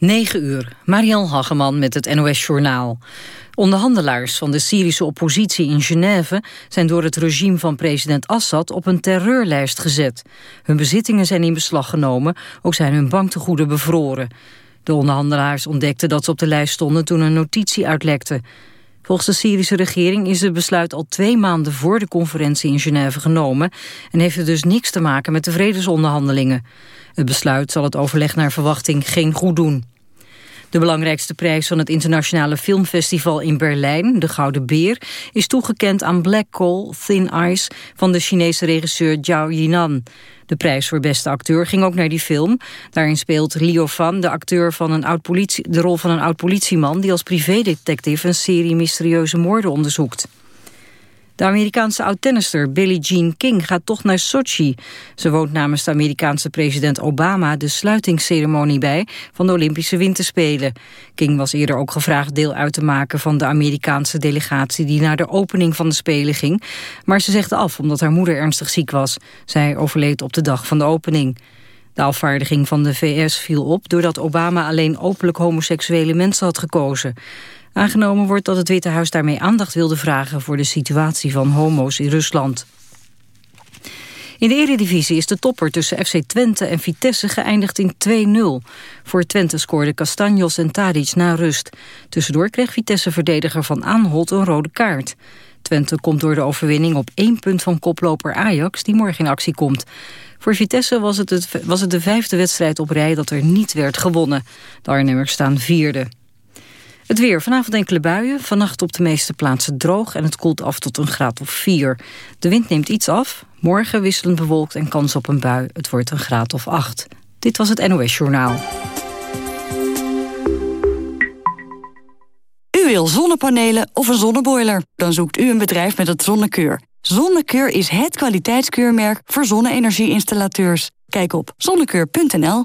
9 uur, Marielle Hageman met het NOS Journaal. Onderhandelaars van de Syrische oppositie in Genève... zijn door het regime van president Assad op een terreurlijst gezet. Hun bezittingen zijn in beslag genomen, ook zijn hun banktegoeden bevroren. De onderhandelaars ontdekten dat ze op de lijst stonden toen een notitie uitlekte. Volgens de Syrische regering is het besluit al twee maanden voor de conferentie in Genève genomen... en heeft het dus niks te maken met de vredesonderhandelingen. Het besluit zal het overleg naar verwachting geen goed doen. De belangrijkste prijs van het internationale filmfestival in Berlijn, de Gouden Beer, is toegekend aan Black Coal Thin Ice van de Chinese regisseur Zhao Yinan. De prijs voor beste acteur ging ook naar die film. Daarin speelt Leo Van de acteur van een oud politie, de rol van een oud politieman die als privédetective een serie mysterieuze moorden onderzoekt. De Amerikaanse oud-tennister Billie Jean King gaat toch naar Sochi. Ze woont namens de Amerikaanse president Obama de sluitingsceremonie bij van de Olympische Winterspelen. King was eerder ook gevraagd deel uit te maken van de Amerikaanse delegatie die naar de opening van de Spelen ging. Maar ze zegde af omdat haar moeder ernstig ziek was. Zij overleed op de dag van de opening. De afvaardiging van de VS viel op doordat Obama alleen openlijk homoseksuele mensen had gekozen. Aangenomen wordt dat het Witte Huis daarmee aandacht wilde vragen... voor de situatie van homo's in Rusland. In de eredivisie is de topper tussen FC Twente en Vitesse geëindigd in 2-0. Voor Twente scoorden Castanjos en Tadic na rust. Tussendoor kreeg Vitesse-verdediger Van Aanholt een rode kaart. Twente komt door de overwinning op één punt van koploper Ajax... die morgen in actie komt. Voor Vitesse was het, het, was het de vijfde wedstrijd op rij dat er niet werd gewonnen. De Arnhemmers staan vierde. Het weer. Vanavond enkele buien. Vannacht op de meeste plaatsen droog en het koelt af tot een graad of 4. De wind neemt iets af. Morgen wisselend bewolkt en kans op een bui. Het wordt een graad of 8. Dit was het NOS Journaal. U wil zonnepanelen of een zonneboiler? Dan zoekt u een bedrijf met het Zonnekeur. Zonnekeur is het kwaliteitskeurmerk voor zonne-energie-installateurs. Kijk op zonnekeur.nl.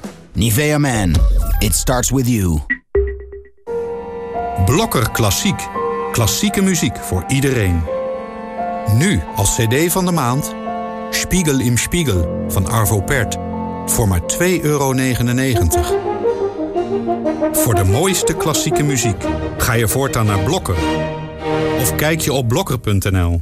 Nivea Man, it starts with you. Blokker Klassiek. Klassieke muziek voor iedereen. Nu als cd van de maand... Spiegel im Spiegel van Arvo Pärt. Voor maar 2,99 euro. Voor de mooiste klassieke muziek ga je voortaan naar Blokker. Of kijk je op blokker.nl.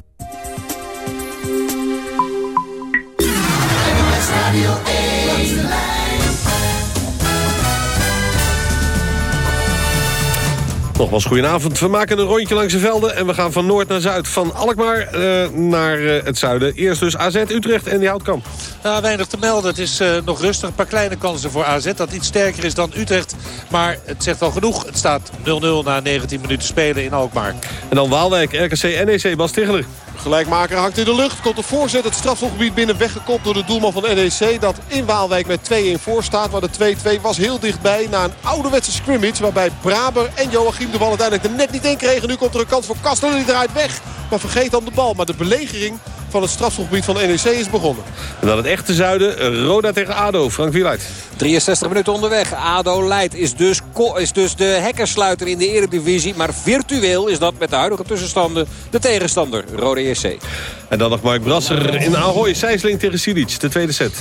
Nogmaals, goedenavond. We maken een rondje langs de velden en we gaan van noord naar zuid. Van Alkmaar uh, naar uh, het zuiden. Eerst dus AZ Utrecht en die Houtkamp. Ja, weinig te melden. Het is uh, nog rustig. Een paar kleine kansen voor AZ. Dat iets sterker is dan Utrecht. Maar het zegt wel genoeg. Het staat 0-0 na 19 minuten spelen in Alkmaar. En dan Waalwijk, RKC, NEC, Bas Ticheler. Gelijkmaker hangt in de lucht. Komt de voorzet het strafschopgebied binnen weggekopt door de doelman van NEC. Dat in Waalwijk met 2-1 voor staat. Maar de 2-2 was heel dichtbij na een ouderwetse scrimmage. Waarbij Braber en Joachim de bal uiteindelijk er net niet in kregen. Nu komt er een kans voor Kastelen. Die draait weg. Maar vergeet dan de bal. Maar de belegering van het strafschopgebied van NEC is begonnen. En dan het echte zuiden. Roda tegen ADO. Frank Wieluid. 63 minuten onderweg. ADO leidt. Is dus, is dus de hekkersluiter in de eredivisie. Maar virtueel is dat met de huidige tussenstanden de tegenstander. Rode JC. En dan nog Mark Brasser in Ahoy. Sijsling tegen Silic. De tweede set.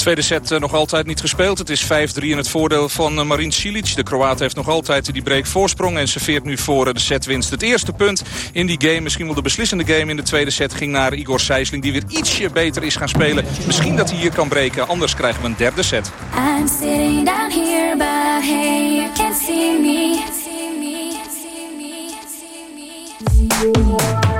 Tweede set nog altijd niet gespeeld. Het is 5-3 in het voordeel van Marin Cilic. De Kroaat heeft nog altijd die break voorsprong en serveert nu voor de setwinst. Het eerste punt in die game, misschien wel de beslissende game in de tweede set... ging naar Igor Sijsling, die weer ietsje beter is gaan spelen. Misschien dat hij hier kan breken, anders krijgen we een derde set. I'm sitting down here, but hey, you me. Me, me.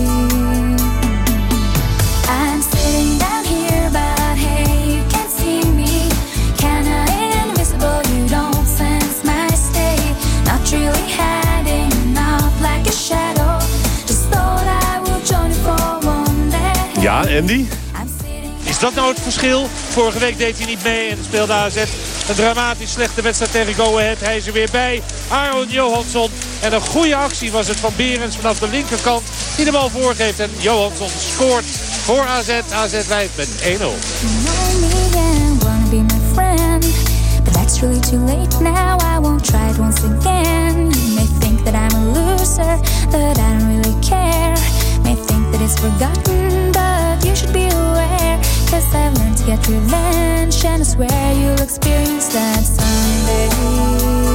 Ja, Andy? Is dat nou het verschil? Vorige week deed hij niet mee en speelde AZ een dramatisch slechte wedstrijd tegen Go Ahead. Hij is er weer bij. Aaron Johansson. En een goede actie was het van Berends vanaf de linkerkant. Die de bal voorgeeft. En Johansson scoort voor AZ. AZ leidt met 1-0. know me and wanna be my friend. But that's really too late now. I won't try it once again. You may think that I'm a loser, that I don't really care. May think that it's forgotten, should be aware. Cause I've learned to get revenge, and I swear you'll experience that someday.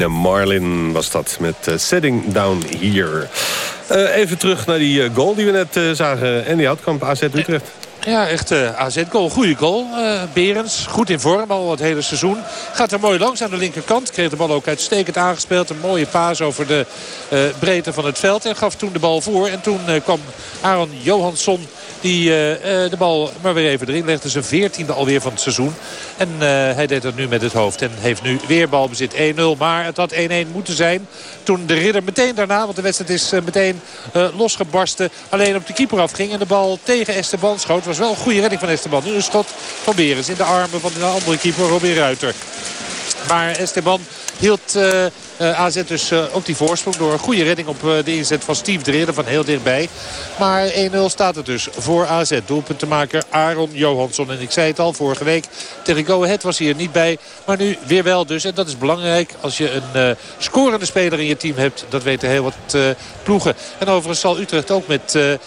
Lena Marlin was dat met eh, Setting Down Here. Eh, even terug naar die eh, goal die we net zagen. Andy Houtkamp, AZ Utrecht. Ja, echt AZ-goal. Goede goal. Eh, Berends, goed in vorm al het hele seizoen. Gaat er mooi langs aan de linkerkant. Kreeg de bal ook uitstekend aangespeeld. Een mooie paas over de breedte van het veld. En gaf toen de bal voor. En toen kwam Aaron Johansson die eh, eh, de bal maar weer even erin legde. Zijn veertiende alweer van het seizoen. En eh, hij deed dat nu met het hoofd. En heeft nu weer balbezit 1-0. Maar het had 1-1 moeten zijn. Toen de ridder meteen daarna, want de wedstrijd is meteen losgebarsten. Alleen op de keeper afging. En de bal tegen Esteban schoot. Was wel een goede redding van Esteban. Nu een schot van Berens in de armen van de andere keeper Robin Ruiter. Maar Esteban hield AZ dus eh, ook die voorsprong door een goede redding op eh, de inzet van Steve de Ridder van heel dichtbij. Maar 1-0 staat het dus voor AZ. Doelpunt te maken Aaron Johansson. En ik zei het al, vorige week tegen Go Ahead was hij er niet bij. Maar nu weer wel dus. En dat is belangrijk als je een eh, scorende speler in je team hebt. Dat weten heel wat eh, ploegen. En overigens zal Utrecht ook met eh, eh, eh,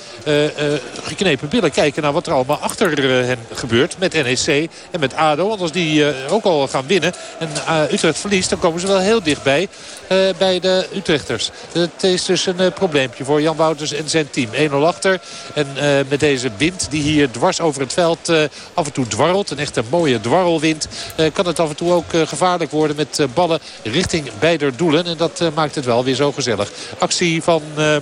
geknepen billen kijken naar wat er allemaal achter eh, hen gebeurt. Met NEC en met ADO. Want als die eh, ook al gaan winnen en eh, Utrecht verliest, dan komen ze wel heel dichtbij eh, bij de Utrechters. Het is dus een eh, probleempje voor Jan Wouters en zijn team. 1-0 achter. En eh, met deze wind die hier dwars over het veld eh, af en toe dwarrelt. Een echte mooie dwarrelwind. eh, kan het af en toe ook eh, gevaarlijk worden met eh, ballen richting beider doelen. En dat eh, maakt het wel weer zo gezellig. Actie van... eh,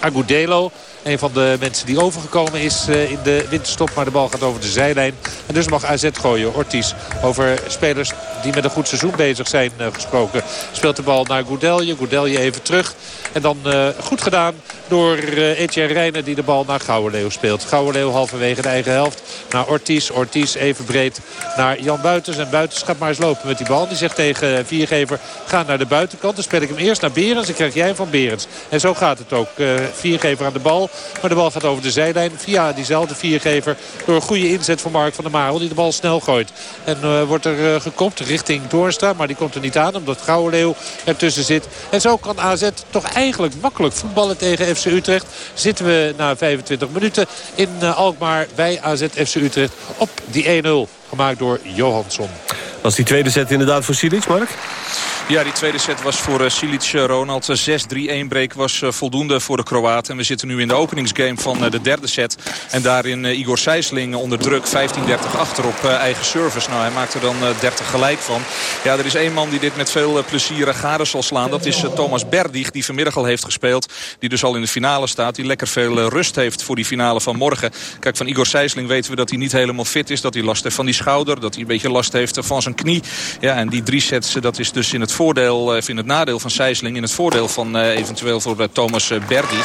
Agudelo. Een van de mensen die overgekomen is eh, in de winterstop. Maar de bal gaat over de zijlijn. En dus mag AZ gooien. Ortiz over spelers die met een goed seizoen bezig zijn eh, gesproken. Speelt de bal naar Goudelje. Goudelje even terug. En dan eh, goed gedaan door uh, Etienne Reijnen die de bal naar Gouwenleeuw speelt. Gouwenleeuw halverwege de eigen helft naar Ortiz. Ortiz even breed naar Jan Buitens. En Buitens gaat maar eens lopen met die bal. Die zegt tegen eh, Viergever ga naar de buitenkant. Dan speel ik hem eerst naar Berens. Dan krijg jij van Berens. En zo gaat het ook. Eh, Viergever aan de bal. Maar de bal gaat over de zijlijn via diezelfde Viergever. Door een goede inzet van Mark van der Marel. Die de bal snel gooit. En wordt er uh, gekopt richting Doorstra. Maar die komt er niet aan omdat Gouwenleeuw ertussen zit. En zo kan AZ toch eigenlijk makkelijk voetballen tegen FC Utrecht. Zitten we na 25 minuten in uh, Alkmaar bij AZ FC Utrecht op die 1-0. Gemaakt door Johansson. Was die tweede set inderdaad voor Silic, Mark? Ja, die tweede set was voor uh, Silic uh, Ronald. 6-3-1 break was voldoende voor de Kroaten. En we zitten nu in de openingsgame van de derde set. En daarin Igor Sijsling onder druk 15-30 achter op eigen service. Nou, hij maakt er dan 30 gelijk van. Ja, er is één man die dit met veel plezier gade zal slaan. Dat is Thomas Berdig, die vanmiddag al heeft gespeeld. Die dus al in de finale staat. Die lekker veel rust heeft voor die finale van morgen. Kijk, van Igor Sijsling weten we dat hij niet helemaal fit is. Dat hij last heeft van die schouder. Dat hij een beetje last heeft van zijn knie. Ja, en die drie sets, dat is dus in het voordeel, of in het nadeel van Sijsling. In het voordeel van uh, eventueel voor uh, Thomas Berdi.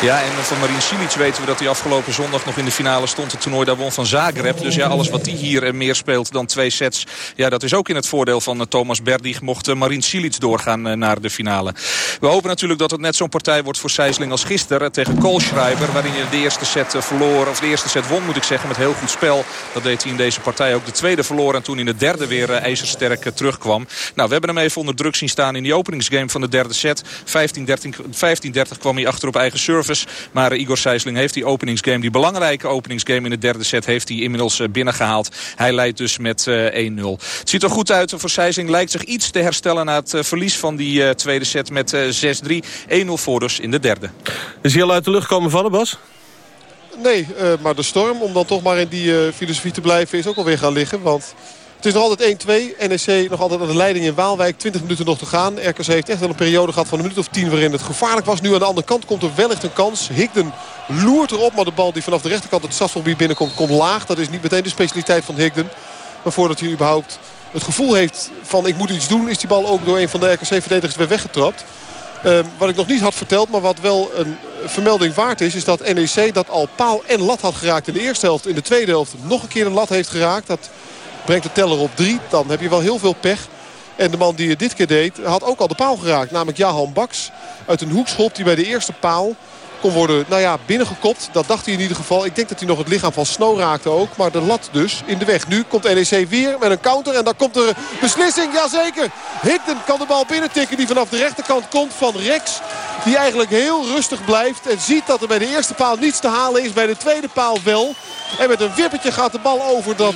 Ja, en van Marin Silic weten we dat hij afgelopen zondag nog in de finale stond. Het toernooi daar won van Zagreb. Dus ja, alles wat hij hier meer speelt dan twee sets. Ja, dat is ook in het voordeel van Thomas Berdi. Mocht Marin Silic doorgaan naar de finale. We hopen natuurlijk dat het net zo'n partij wordt voor Sijsling als gisteren tegen Koolschreiber. Waarin je de eerste set verloor, of de eerste set won moet ik zeggen, met heel goed spel. Dat deed hij in deze partij ook. De tweede verloor en toen in de derde weer ijzersterk terugkwam. Nou, we hebben hem even onder druk zien staan in die openingsgame van de derde set. 15-30 kwam hij achter op eigen service. Maar Igor Sijsling heeft die openingsgame, die belangrijke openingsgame in de derde set, heeft hij inmiddels binnengehaald. Hij leidt dus met 1-0. Het ziet er goed uit voor Sijsling. Lijkt zich iets te herstellen na het verlies van die tweede set met 6-3. 1-0 voor dus in de derde. Is hij al uit de lucht komen vallen, Bas? Nee, uh, maar de storm, om dan toch maar in die uh, filosofie te blijven, is ook alweer gaan liggen. Want het is nog altijd 1-2. NEC nog altijd aan de leiding in Waalwijk. 20 minuten nog te gaan. RKC heeft echt wel een periode gehad van een minuut of 10 waarin het gevaarlijk was. Nu aan de andere kant komt er wellicht een kans. Higden loert erop, maar de bal die vanaf de rechterkant het strafgebied binnenkomt komt laag. Dat is niet meteen de specialiteit van Higden. Maar voordat hij überhaupt het gevoel heeft van ik moet iets doen... is die bal ook door een van de RKC-verdedigers weer weggetrapt. Uh, wat ik nog niet had verteld, maar wat wel een vermelding waard is... is dat NEC dat al paal en lat had geraakt in de eerste helft. In de tweede helft nog een keer een lat heeft geraakt. Dat brengt de teller op drie. Dan heb je wel heel veel pech. En de man die het dit keer deed had ook al de paal geraakt. Namelijk Jahan Baks uit een hoekschop die bij de eerste paal kon worden nou ja, binnengekopt. Dat dacht hij in ieder geval. Ik denk dat hij nog het lichaam van Snow raakte ook. Maar de lat dus in de weg. Nu komt NEC weer met een counter. En dan komt er beslissing. Jazeker. Higden kan de bal binnentikken. Die vanaf de rechterkant komt van Rex. Die eigenlijk heel rustig blijft. En ziet dat er bij de eerste paal niets te halen is. Bij de tweede paal wel. En met een wippertje gaat de bal over dat,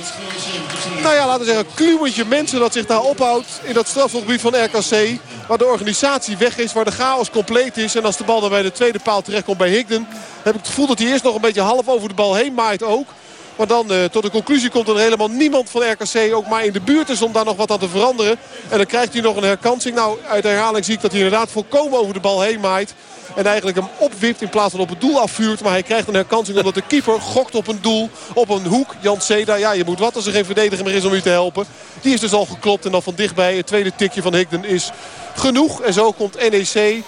nou ja, laten we zeggen, kluwentje mensen dat zich daar ophoudt in dat strafgebied van RKC. Waar de organisatie weg is, waar de chaos compleet is. En als de bal dan bij de tweede paal bij Higden, heb ik het gevoel dat hij eerst nog een beetje half over de bal heen maait ook. Maar dan uh, tot de conclusie komt dat er helemaal niemand van RKC ook maar in de buurt is om daar nog wat aan te veranderen. En dan krijgt hij nog een herkansing. Nou, uit herhaling zie ik dat hij inderdaad volkomen over de bal heen maait. En eigenlijk hem opwipt in plaats van op het doel afvuurt. Maar hij krijgt een herkansing omdat de keeper gokt op een doel. Op een hoek. Jan Seda. Ja, je moet wat als er geen verdediger meer is om u te helpen. Die is dus al geklopt. En dan van dichtbij het tweede tikje van Higden is genoeg. En zo komt NEC...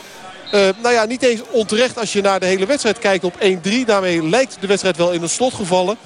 Uh, nou ja, niet eens onterecht als je naar de hele wedstrijd kijkt op 1-3. Daarmee lijkt de wedstrijd wel in een slot gevallen.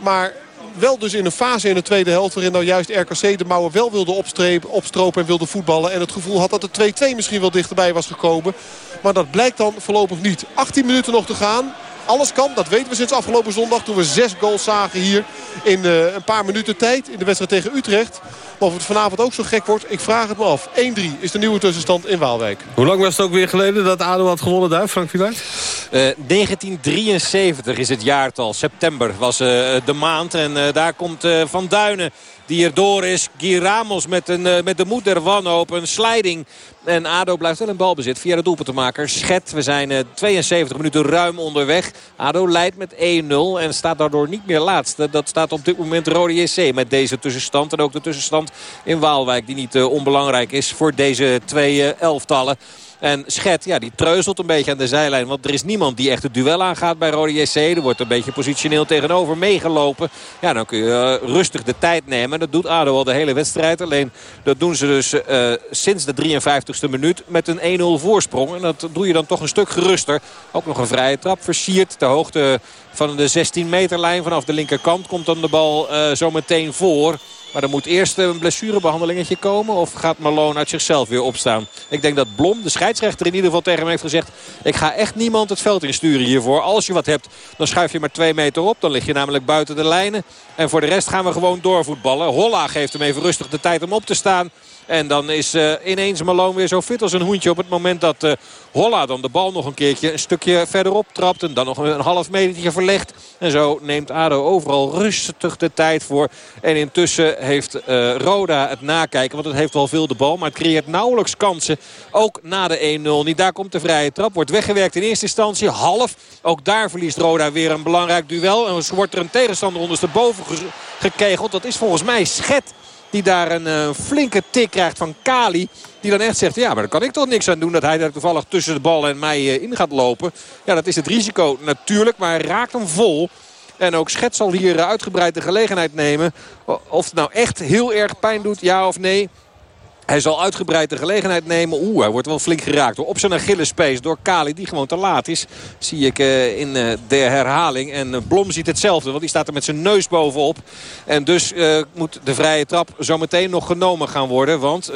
Maar wel dus in een fase in de tweede helft... waarin nou juist RKC de mouwen wel wilde opstropen en wilde voetballen. En het gevoel had dat de 2-2 misschien wel dichterbij was gekomen. Maar dat blijkt dan voorlopig niet. 18 minuten nog te gaan. Alles kan, dat weten we sinds afgelopen zondag. Toen we zes goals zagen hier in uh, een paar minuten tijd. In de wedstrijd tegen Utrecht. Maar of het vanavond ook zo gek wordt, ik vraag het me af. 1-3 is de nieuwe tussenstand in Waalwijk. Hoe lang was het ook weer geleden dat ADO had gewonnen daar, Frank Villard? Uh, 1973 is het jaartal. September was uh, de maand. En uh, daar komt Van Duinen die erdoor is. Guy Ramos met, een, met de moed der wanhoop. Een sliding. En ADO blijft wel in balbezit via de doelpuntenmaker Schet. We zijn 72 minuten ruim onderweg. ADO leidt met 1-0 en staat daardoor niet meer laatste. Dat staat op dit moment Rode JC met deze tussenstand. En ook de tussenstand in Waalwijk die niet onbelangrijk is voor deze twee elftallen. En Schet, ja, die treuzelt een beetje aan de zijlijn. Want er is niemand die echt het duel aangaat bij Rode JC. Er wordt een beetje positioneel tegenover meegelopen. Ja, dan kun je uh, rustig de tijd nemen. Dat doet ADO al de hele wedstrijd. Alleen dat doen ze dus uh, sinds de 53ste minuut met een 1-0 voorsprong. En dat doe je dan toch een stuk geruster. Ook nog een vrije trap versierd. Ter hoogte van de 16 meter lijn vanaf de linkerkant komt dan de bal uh, zo meteen voor. Maar er moet eerst een blessurebehandelingetje komen. Of gaat Malone uit zichzelf weer opstaan? Ik denk dat Blom, de scheidsrechter in ieder geval tegen hem heeft gezegd... ik ga echt niemand het veld insturen hiervoor. Als je wat hebt, dan schuif je maar twee meter op. Dan lig je namelijk buiten de lijnen. En voor de rest gaan we gewoon doorvoetballen. Holla geeft hem even rustig de tijd om op te staan. En dan is uh, ineens Malone weer zo fit als een hoentje op het moment dat uh, Holla dan de bal nog een keertje een stukje verderop trapt. En dan nog een half metertje verlegt. En zo neemt ADO overal rustig de tijd voor. En intussen heeft uh, Roda het nakijken. Want het heeft wel veel de bal. Maar het creëert nauwelijks kansen. Ook na de 1-0. Niet daar komt de vrije trap. Wordt weggewerkt in eerste instantie. Half. Ook daar verliest Roda weer een belangrijk duel. En wordt er een tegenstander ondersteboven gekegeld. Dat is volgens mij Schet. Die daar een uh, flinke tik krijgt van Kali. Die dan echt zegt, ja, maar daar kan ik toch niks aan doen... dat hij daar toevallig tussen de bal en mij uh, in gaat lopen. Ja, dat is het risico natuurlijk, maar hij raakt hem vol. En ook Schet zal hier uitgebreid de gelegenheid nemen. Of het nou echt heel erg pijn doet, ja of nee... Hij zal uitgebreid de gelegenheid nemen. Oeh, hij wordt wel flink geraakt op zijn Achillespees door Kali die gewoon te laat is. Zie ik uh, in uh, de herhaling. En uh, Blom ziet hetzelfde, want die staat er met zijn neus bovenop. En dus moet de vrije trap zometeen nog genomen gaan worden. Want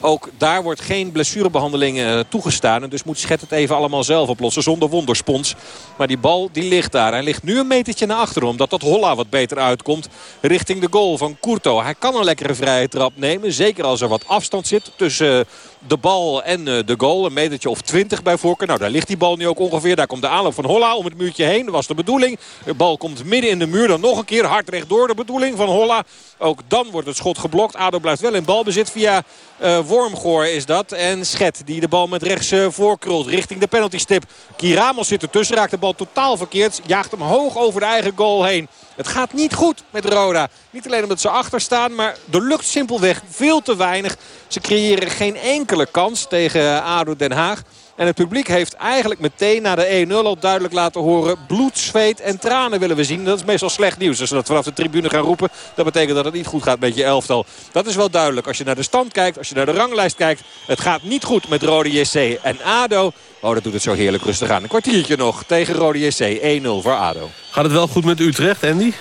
ook daar wordt geen blessurebehandeling uh, toegestaan. En dus moet Schet het even allemaal zelf oplossen zonder wonderspons. Maar die bal die ligt daar. Hij ligt nu een metertje naar achteren. Omdat dat Holla wat beter uitkomt richting de goal van Courto. Hij kan een lekkere vrije trap nemen. Zeker als er wat afstand zit tussen de bal en eh, de goal. Een metertje of twintig bij voorkeur. Nou, daar ligt die bal nu ook ongeveer. Daar komt de aanloop van Holla om het muurtje heen. Dat was de bedoeling. De bal komt midden in de muur. Dan nog een keer hard rechtdoor de bedoeling van Holla. Ook dan wordt het schot geblokt. Ado blijft wel in balbezit via uh, Wormgoor is dat. En Schet die de bal met rechts uh, voorkrult richting de penaltystip. Kiramos zit ertussen. Raakt de bal totaal verkeerd. Jaagt hem hoog over de eigen goal heen. Het gaat niet goed met Roda. Niet alleen omdat ze achter staan, maar er lukt simpelweg veel te weinig. Ze creëren geen enkele kans tegen ADO Den Haag. En het publiek heeft eigenlijk meteen na de 1-0 al duidelijk laten horen... bloed, zweet en tranen willen we zien. Dat is meestal slecht nieuws. Als ze dat vanaf de tribune gaan roepen, dat betekent dat het niet goed gaat met je elftal. Dat is wel duidelijk. Als je naar de stand kijkt, als je naar de ranglijst kijkt... het gaat niet goed met Rode JC en ADO. Oh, dat doet het zo heerlijk rustig aan. Een kwartiertje nog tegen Rode JC. 1-0 voor ADO. Gaat het wel goed met Utrecht, Andy?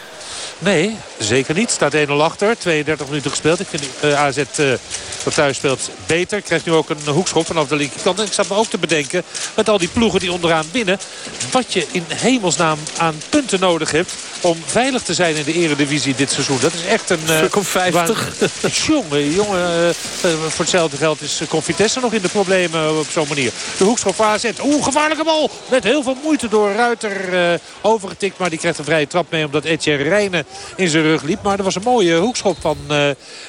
Nee, zeker niet. Staat 1-0 achter. 32 minuten gespeeld. Ik vind uh, AZ uh, dat thuis speelt beter. Krijgt nu ook een hoekschop vanaf de linkerkant. En ik zat me ook te bedenken met al die ploegen die onderaan binnen. Wat je in hemelsnaam aan punten nodig hebt om veilig te zijn in de eredivisie dit seizoen. Dat is echt een... Uh, Stuk 50. jongen, jongen uh, voor hetzelfde geld is Confitesse nog in de problemen op zo'n manier. De hoekschop van AZ. Oeh, gevaarlijke bal. Met heel veel moeite door Ruiter uh, overgetikt. Maar die krijgt een vrije trap mee omdat Etienne Rijnen in zijn rug liep. Maar er was een mooie hoekschop van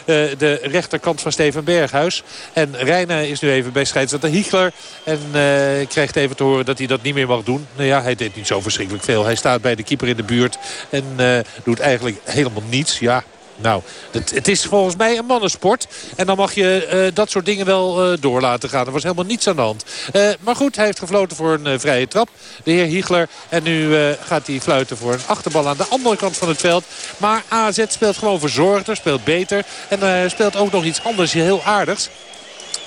de rechterkant van Steven Berghuis. En Rijnen is nu even bij scheidsrechter Hiegler. En krijgt even te horen dat hij dat niet meer mag doen. Nou ja, hij deed niet zo verschrikkelijk veel. Hij staat bij de keeper in de buurt. En uh, doet eigenlijk helemaal niets. Ja, nou, het, het, is volgens mij een mannensport. En dan mag je uh, dat soort dingen wel uh, door laten gaan. Er was helemaal niets aan de hand. Maar goed, hij heeft gefloten voor een vrije trap. De heer Hiegler. En nu gaat hij fluiten voor een achterbal aan de andere kant van het veld. Maar AZ speelt gewoon verzorgder, speelt beter. En speelt ook nog iets anders heel aardigs.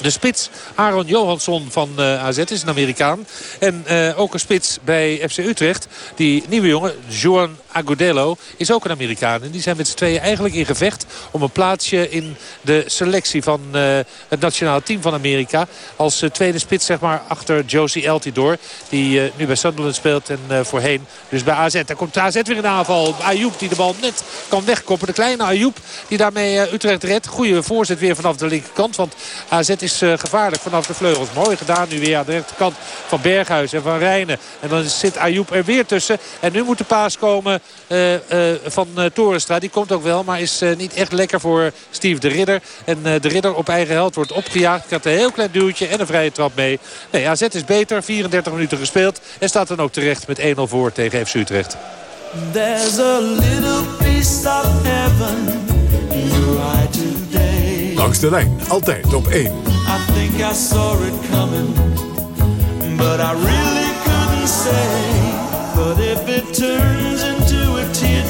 De spits Aaron Johansson van AZ is een Amerikaan. En ook een spits bij FC Utrecht. Die nieuwe jongen, Juan Agudelo, is ook een Amerikaan. En die zijn met z'n tweeën eigenlijk in gevecht om een plaatsje in de selectie van uh, het nationale team van Amerika. Als tweede spits zeg maar achter Josie Altidor. Die nu bij Sunderland speelt en voorheen dus bij AZ. Daar komt AZ weer in de aanval. Ayoub die de bal net kan wegkoppen. De kleine Ayoub die daarmee Utrecht redt. Goede voorzet weer vanaf de linkerkant. Want AZ is gevaarlijk vanaf de vleugels. Mooi gedaan nu weer aan de rechterkant van Berghuis en van Rijnen. En dan zit Ayoub er weer tussen. En nu moet de paas komen uh, uh, van Torenstra. Die komt ook wel, maar is niet echt lekker voor Steve de Ridder. En de Ridder op eigen held wordt opgejaagd. Krijgt een heel klein duwtje en een vrije trap mee. Nee, AZ is beter. 34 minuten gespeeld. En staat dan ook terecht met 1-0 voor tegen FC Utrecht. There's a little piece of heaven Langs de lijn, altijd op 1. I think I saw it coming, but I really couldn't say. But if it turns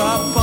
drop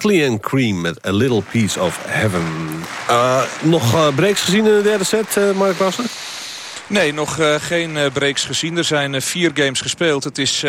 Godley and Cream met A Little Piece of Heaven. Uh, nog uh, breaks gezien in de derde set, uh, Mark Wasser? Nee, nog uh, geen uh, breaks gezien. Er zijn uh, vier games gespeeld. Het is 2-2.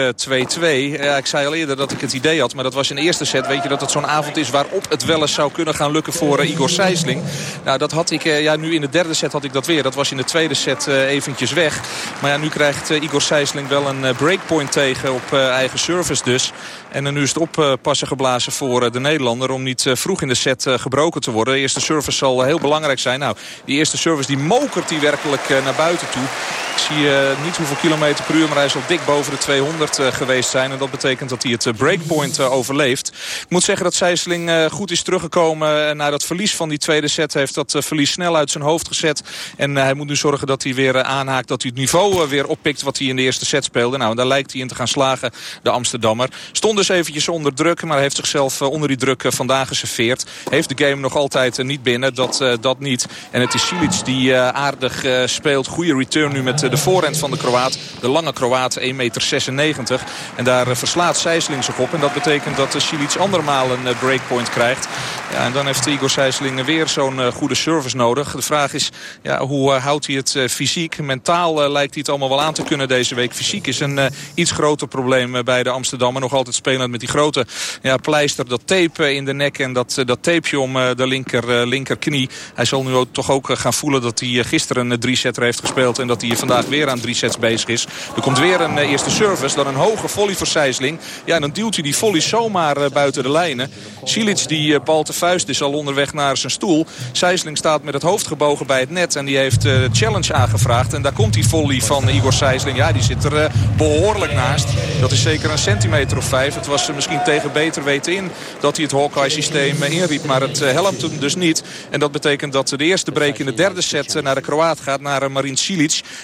Ja, ik zei al eerder dat ik het idee had, maar dat was in de eerste set. Weet je dat het zo'n avond is waarop het wel eens zou kunnen gaan lukken voor Igor Sijsling. Nou, dat had ik, ja, nu in de derde set had ik dat weer. Dat was in de tweede set eventjes weg. Maar ja, nu krijgt Igor Sijsling wel een breakpoint tegen op eigen service dus. En nu is het oppassen geblazen voor de Nederlander om niet vroeg in de set gebroken te worden. De eerste service zal heel belangrijk zijn. Nou, die eerste service die mokert die werkelijk naar buiten Ik zie uh, niet hoeveel kilometer per uur, maar hij zal dik boven de 200 uh, geweest zijn. En dat betekent dat hij het uh, breakpoint overleeft. Ik moet zeggen dat Sijsling goed is teruggekomen na dat verlies van die tweede set. Heeft dat verlies snel uit zijn hoofd gezet. En hij moet nu zorgen dat hij weer aanhaakt, dat hij het niveau weer oppikt wat hij in de eerste set speelde. Nou, en daar lijkt hij in te gaan slagen, de Amsterdammer. Stond dus eventjes onder druk, maar heeft zichzelf onder die druk vandaag geserveerd. Heeft de game nog altijd niet binnen, dat, dat niet. En het is Silic die aardig speelt, goede return nu met de voorhand van de Kroaat. De lange Kroaat, 1,96 meter. En daar verslaat Sijsling zich op. En dat betekent dat Silic andermaal een breakpoint krijgt. Ja, en dan heeft Igor Sijsling weer zo'n goede service nodig. De vraag is, ja, hoe houdt hij het fysiek? Mentaal lijkt hij het allemaal wel aan te kunnen deze week. Fysiek is een iets groter probleem bij de Amsterdammer. Nog altijd spelend met die grote ja, pleister, dat tape in de nek en dat, dat tapeje om de linker, linkerknie. Hij zal nu ook, toch ook gaan voelen dat hij gisteren een drie-setter heeft gespeeld. En dat hij vandaag weer aan drie sets bezig is. Er komt weer een eerste service. Dan een hoge volley voor Sijsling. Ja, en dan duwt hij die volley zomaar buiten de lijnen. Silic die bal te vuist is al onderweg naar zijn stoel. Sijsling staat met het hoofd gebogen bij het net. En die heeft uh, challenge aangevraagd. En daar komt die volley van Igor Sijsling. Ja, die zit er behoorlijk naast. Dat is zeker een centimeter of vijf. Het was misschien tegen beter weten in dat hij het Hawkeye-systeem inriep. Maar het helpt hem dus niet. En dat betekent dat de eerste break in de derde set naar de Kroaat gaat. Naar Marin Silic.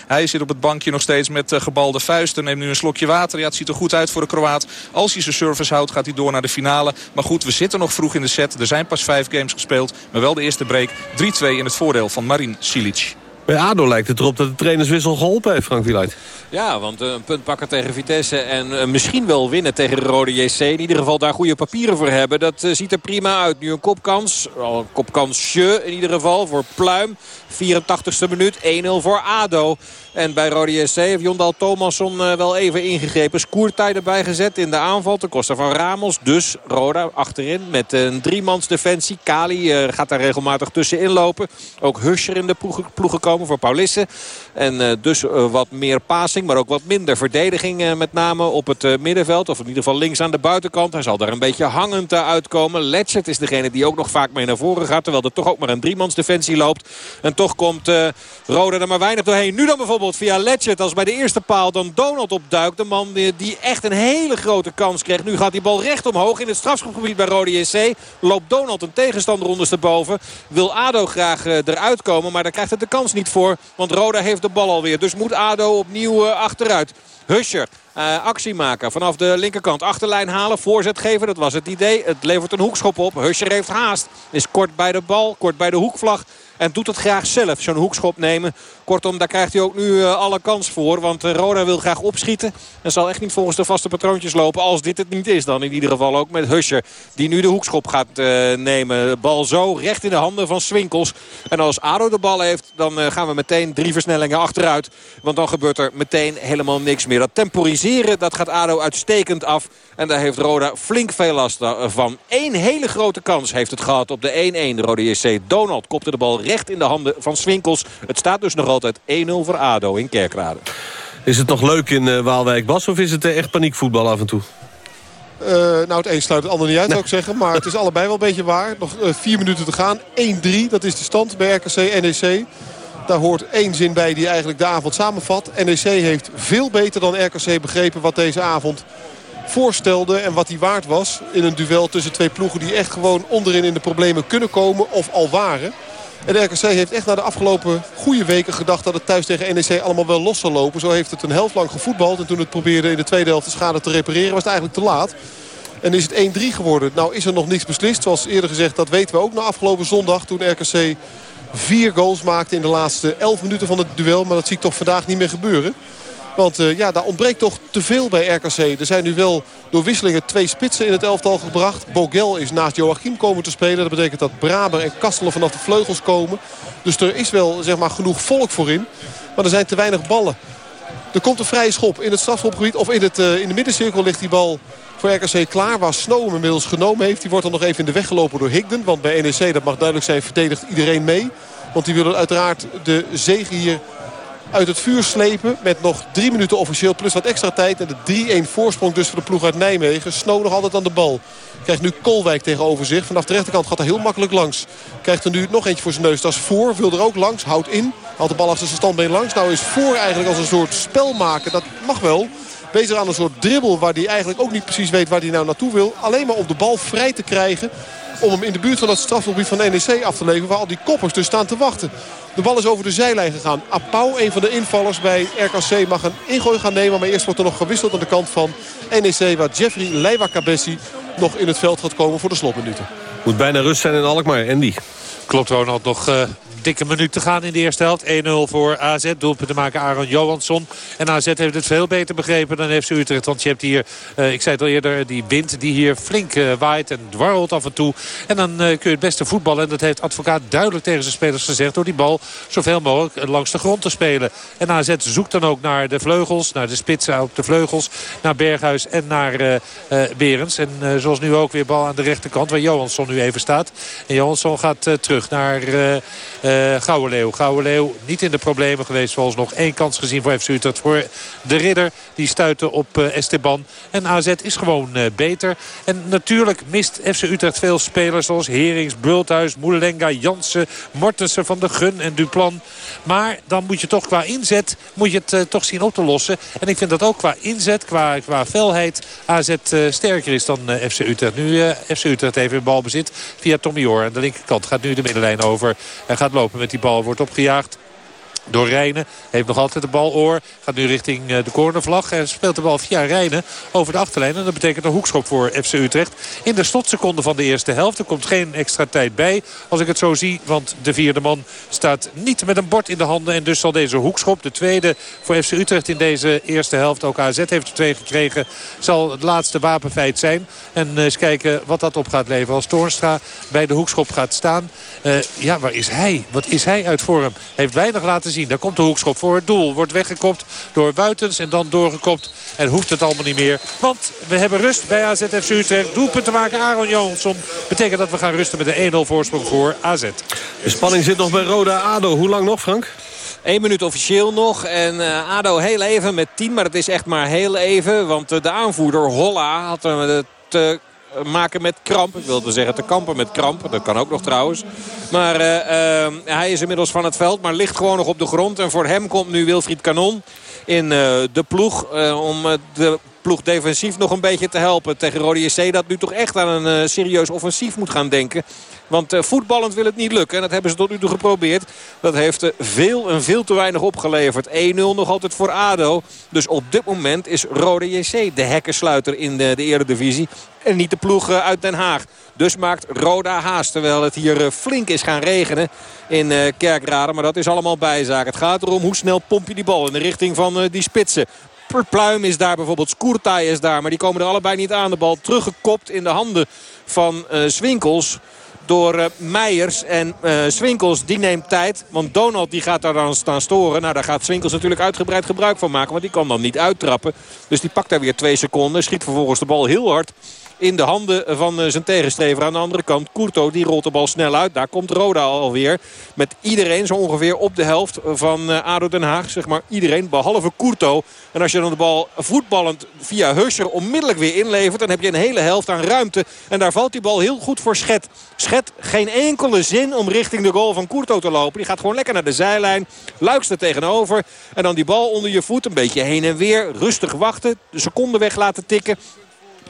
Hij zit op het bankje nog steeds met gebalde vuisten. Neemt nu een slokje water. Ja, het ziet er goed uit voor de Kroaat. Als hij zijn service houdt, gaat hij door naar de finale. Maar goed, we zitten nog vroeg in de set. Er zijn pas vijf games gespeeld. Maar wel de eerste break. 3-2 in het voordeel van Marin Silic. Bij ADO lijkt het erop dat de trainerswissel geholpen heeft, Frank Wieluid. Ja, want eh, een punt pakken tegen Vitesse en eh, misschien wel winnen tegen Rode JC. In ieder geval daar goede papieren voor hebben. Dat eh, ziet er prima uit. Nu een kopkans. Al een kopkansje in ieder geval voor Pluim. 84ste minuut. 1-0 voor ADO. En bij Rode JC heeft Jondal Thomasson wel even ingegrepen. Skoertijd erbij gezet in de aanval. Ten koste van Ramos. Dus Roda achterin met een driemans defensie. Kali gaat daar regelmatig tussenin lopen. Ook Huscher in de ploeg gekomen voor Paulisse. En eh, dus eh, wat meer passing, maar ook wat minder verdediging. eh, met name op het middenveld. Of in ieder geval links aan de buitenkant. Hij zal daar een beetje hangend uitkomen. Letchert is degene die ook nog vaak mee naar voren gaat. Terwijl er toch ook maar een driemans defensie loopt. En toch komt Roda er maar weinig doorheen. Nu dan bijvoorbeeld via Letchert. Als bij de eerste paal dan Donald opduikt. De man die, echt een hele grote kans kreeg. Nu gaat die bal recht omhoog in het strafschopgebied bij Rode JC. Loopt Donald een tegenstander ondersteboven. Wil ADO graag eh, eruit komen. Maar daar krijgt het de kans niet voor. Want Roda heeft de bal alweer. Dus moet ADO opnieuw eh, achteruit. Huscher. eh, actie maken vanaf de linkerkant. Achterlijn halen, voorzet geven. Dat was het idee. Het levert een hoekschop op. Huscher heeft haast. Is kort bij de bal, kort bij de hoekvlag. En doet het graag zelf, zo'n hoekschop nemen. Kortom, daar krijgt hij ook nu eh, alle kans voor. Want eh, Roda wil graag opschieten. En zal echt niet volgens de vaste patroontjes lopen. Als dit het niet is dan in ieder geval ook met Huscher. Die nu de hoekschop gaat eh, nemen. Bal zo recht in de handen van Swinkels. En als ADO de bal heeft, dan gaan we meteen drie versnellingen achteruit. Want dan gebeurt er meteen helemaal niks meer. Dat temporiseren, dat gaat ADO uitstekend af. En daar heeft Roda flink veel last van. Eén hele grote kans heeft het gehad op de 1-1. Rode JC Donald kopte de bal recht in de handen van Swinkels. Het staat dus nog altijd 1-0 voor ADO in Kerkrade. Is het nog leuk in eh, Waalwijk, Bas? Of is het eh, echt paniekvoetbal af en toe? Eh, nou, het een sluit het ander niet uit, zou ik zeggen. Maar het is allebei wel een beetje waar. Nog vier minuten te gaan. 1-3, dat is de stand bij RKC NEC. Daar hoort één zin bij die eigenlijk de avond samenvat. NEC heeft veel beter dan RKC begrepen wat deze avond voorstelde. En wat die waard was in een duel tussen twee ploegen die echt gewoon onderin in de problemen kunnen komen. Of al waren. En RKC heeft echt na de afgelopen goede weken gedacht dat het thuis tegen NEC allemaal wel los zou lopen. Zo heeft het een helft lang gevoetbald. En toen het probeerde in de tweede helft de schade te repareren was het eigenlijk te laat. En is het 1-3 geworden. Nou is er nog niks beslist. Zoals eerder gezegd, dat weten we ook na afgelopen zondag. Toen RKC vier goals maakte in de laatste 11 minuten van het duel. Maar dat zie ik toch vandaag niet meer gebeuren. Want uh, ja, daar ontbreekt toch te veel bij RKC. Er zijn nu wel door wisselingen twee spitsen in het elftal gebracht. Bogel is naast Joachim komen te spelen. Dat betekent dat Braber en Kastelen vanaf de vleugels komen. Dus er is wel zeg maar, genoeg volk voorin. Maar er zijn te weinig ballen. Er komt een vrije schop in het strafschopgebied. Of in, het, uh, in de middencirkel ligt die bal voor RKC klaar. Waar Snow hem inmiddels genomen heeft. Die wordt dan nog even in de weg gelopen door Higden. Want bij NEC, dat mag duidelijk zijn, verdedigt iedereen mee. Want die willen uiteraard de zege hier uit het vuur slepen. Met nog drie minuten officieel plus wat extra tijd. En de 3-1 voorsprong dus voor de ploeg uit Nijmegen. Snow nog altijd aan de bal. Krijgt nu Kolwijk tegenover zich. Vanaf de rechterkant gaat er heel makkelijk langs. Krijgt er nu nog eentje voor zijn neus. Dat is voor. Wil er ook langs. Houdt in. Haalt de bal achter zijn standbeen langs. Nou is voor eigenlijk als een soort spel maken. Dat mag wel. Bezig aan een soort dribbel waar hij eigenlijk ook niet precies weet waar hij nou naartoe wil. Alleen maar om de bal vrij te krijgen. Om hem in de buurt van dat strafgebied van NEC af te leveren. Waar al die koppers dus staan te wachten. De bal is over de zijlijn gegaan. Apau, een van de invallers bij RKC, mag een ingooi gaan nemen. Maar eerst wordt er nog gewisseld aan de kant van NEC. Waar Jeffrey Leiva-Cabessi nog in het veld gaat komen voor de slotminuten. Moet bijna rust zijn in Alkmaar. Andy. Klopt Ronald, nog uh, dikke minuut te gaan in de eerste helft. 1-0 voor AZ, doelpunt te maken Aaron Johansson. En AZ heeft het veel beter begrepen dan FC Utrecht. Want je hebt hier, uh, ik zei het al eerder, die wind die hier flink uh, waait en dwarrelt af en toe. En dan kun je het beste voetballen. En dat heeft advocaat duidelijk tegen zijn spelers gezegd... door die bal zoveel mogelijk langs de grond te spelen. En AZ zoekt dan ook naar de vleugels, naar de spitsen op de vleugels... naar Berghuis en naar Berens. En zoals nu ook weer bal aan de rechterkant, waar Johansson nu even staat. En Johansson gaat terug naar... Uh, Gouden Leeuw. Gouden Leeuw niet in de problemen geweest. Zoals nog één kans gezien voor FC Utrecht. Voor de ridder. Die stuitte op uh, Esteban. En AZ is gewoon uh, beter. En natuurlijk mist FC Utrecht veel spelers. Zoals Herings, Bulthuis, Moelenga, Jansen, Mortensen van de Gun en Duplan. Maar dan moet je toch qua inzet moet je het toch zien op te lossen. En ik vind dat ook qua inzet, qua, qua felheid AZ sterker is dan FC Utrecht. Nu FC Utrecht even in balbezit via Tommy Hoor. Aan de linkerkant gaat nu de middenlijn over. En gaat lopen met die bal. Wordt opgejaagd door Rijnen. Heeft nog altijd de bal oor. Gaat nu richting eh, de cornervlag. En speelt de bal via Rijnen over de achterlijn. En dat betekent een hoekschop voor FC Utrecht. In de slotseconde van de eerste helft. Er komt geen extra tijd bij. Als ik het zo zie. Want de vierde man staat niet met een bord in de handen. En dus zal deze hoekschop, de tweede voor FC Utrecht in deze eerste helft. Ook AZ heeft er twee gekregen. Zal het laatste wapenfeit zijn. En eh, eens kijken wat dat op gaat leveren. Als Toornstra bij de hoekschop gaat staan. Uh, ja, waar is hij? Wat is hij uit vorm? Heeft weinig laten zien. Daar komt de hoekschop voor het doel. Wordt weggekopt door Buitens en dan doorgekopt. En hoeft het allemaal niet meer. Want we hebben rust bij AZ FC Utrecht. Doelpunt te maken Aaron Jansson. Betekent dat we gaan rusten met een 1-0 voorsprong voor AZ. De spanning zit nog bij Roda ADO. Hoe lang nog Frank? 1 minuut officieel nog. En uh, ADO heel even met 10. Maar het is echt maar heel even. Want uh, de aanvoerder Holla had er te maken met kramp. Ik wilde zeggen te kampen met kramp. Dat kan ook nog trouwens. Maar uh, uh, hij is inmiddels van het veld. Maar ligt gewoon nog op de grond. En voor hem komt nu Wilfried Kanon in de ploeg. om de ploeg defensief nog een beetje te helpen tegen Rode JC. Dat nu toch echt aan een serieus offensief moet gaan denken. Want uh, voetballend wil het niet lukken. En dat hebben ze tot nu toe geprobeerd. Dat heeft uh, veel en veel te weinig opgeleverd. 1-0 nog altijd voor ADO. Dus op dit moment is Rode JC de hekkensluiter in de, de Eredivisie. En niet de ploeg uh, uit Den Haag. Dus maakt Roda haast. Terwijl het hier flink is gaan regenen in Kerkrade. Maar dat is allemaal bijzaak. Het gaat erom hoe snel pomp je die bal in de richting van die spitsen. Pluim is daar bijvoorbeeld. Skoertai is daar. Maar die komen er allebei niet aan. De bal teruggekopt in de handen van Swinkels door uh, Meijers. En uh, Swinkels die neemt tijd. Want Donald die gaat daar dan staan storen. Nou daar gaat Swinkels natuurlijk uitgebreid gebruik van maken. Want die kan dan niet uittrappen. Dus die pakt daar weer twee seconden. Schiet vervolgens de bal heel hard in de handen van zijn tegenstrever. Aan de andere kant, Courto, die rolt de bal snel uit. Daar komt Roda alweer. Met iedereen zo ongeveer op de helft van ADO Den Haag. Zeg maar iedereen, behalve Courto. En als je dan de bal voetballend via Husser onmiddellijk weer inlevert... dan heb je een hele helft aan ruimte. En daar valt die bal heel goed voor Schet. Schet geen enkele zin om richting de goal van Courto te lopen. Die gaat gewoon lekker naar de zijlijn. Luikst er tegenover. En dan die bal onder je voet. Een beetje heen en weer. Rustig wachten. De seconde weg laten tikken.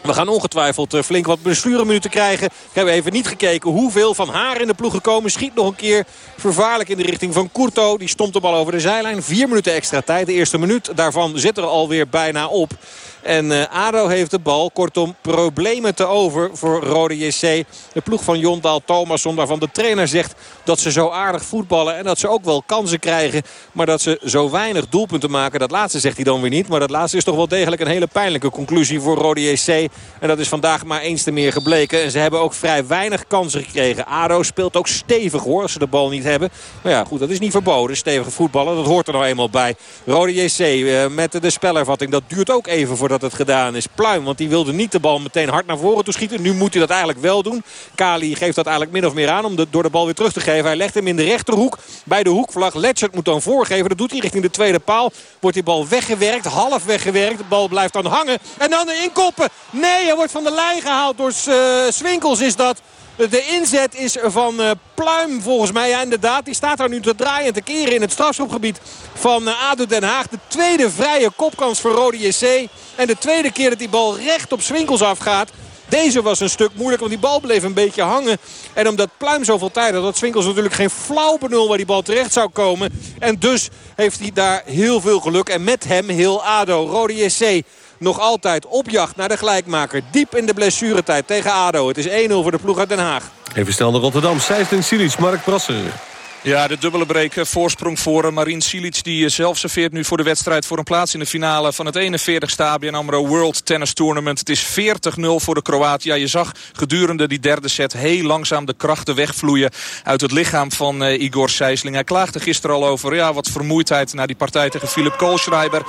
We gaan ongetwijfeld flink wat blessureminuten krijgen. Ik heb even niet gekeken hoeveel van haar in de ploeg gekomen. Schiet nog een keer vervaarlijk in de richting van Courto. Die stomt de bal over de zijlijn. Vier minuten extra tijd. De eerste minuut daarvan zit er alweer bijna op. En uh, ADO heeft de bal. Kortom, problemen te over voor Rode JC. De ploeg van Jondaal Thomasson, waarvan de trainer zegt dat ze zo aardig voetballen. En dat ze ook wel kansen krijgen. Maar dat ze zo weinig doelpunten maken. Dat laatste zegt hij dan weer niet. Maar dat laatste is toch wel degelijk een hele pijnlijke conclusie voor Rode JC. En dat is vandaag maar eens te meer gebleken. En ze hebben ook vrij weinig kansen gekregen. ADO speelt ook stevig hoor, als ze de bal niet hebben. Maar ja, goed, dat is niet verboden. Stevige voetballen, dat hoort er nou eenmaal bij. Rode JC uh, met de spelervatting. Dat duurt ook even voordat het gedaan is. Pluim, want die wilde niet de bal meteen hard naar voren toe schieten. Nu moet hij dat eigenlijk wel doen. Kali geeft dat eigenlijk min of meer aan om de, door de bal weer terug te geven. Hij legt hem in de rechterhoek bij de hoekvlag. Letchert moet dan voorgeven. Dat doet hij richting de tweede paal. Wordt die bal weggewerkt, half weggewerkt. De bal blijft dan hangen. En dan inkoppen. Nee, hij wordt van de lijn gehaald door uh, Swinkels is dat. De inzet is van uh, Pluim volgens mij. Ja, inderdaad, die staat daar nu te draaien en te keren in het strafschopgebied van uh, ADO Den Haag. De tweede vrije kopkans voor Rode JC. En de tweede keer dat die bal recht op Swinkels afgaat. Deze was een stuk moeilijk, want die bal bleef een beetje hangen. En omdat Pluim zoveel tijd had, had Swinkels natuurlijk geen flauw benul waar die bal terecht zou komen. En dus heeft hij daar heel veel geluk. En met hem heel ADO, Rode JC nog altijd op jacht naar de gelijkmaker. Diep in de blessuretijd tegen ADO. Het is 1-0 voor de ploeg uit Den Haag. Even snel naar Rotterdam. Sijsden Silic, Mark Brasser. Ja, de dubbele break voorsprong voor Marin Cilic. Die zelf serveert nu voor de wedstrijd voor een plaats in de finale van het 41ste ABN AMRO World Tennis Tournament. Het is 40-0 voor de Kroaten. Ja, je zag gedurende die derde set heel langzaam de krachten wegvloeien uit het lichaam van uh, Igor Sijsling. Hij klaagde gisteren al over ja, wat vermoeidheid na die partij tegen Philip Koolschreiber.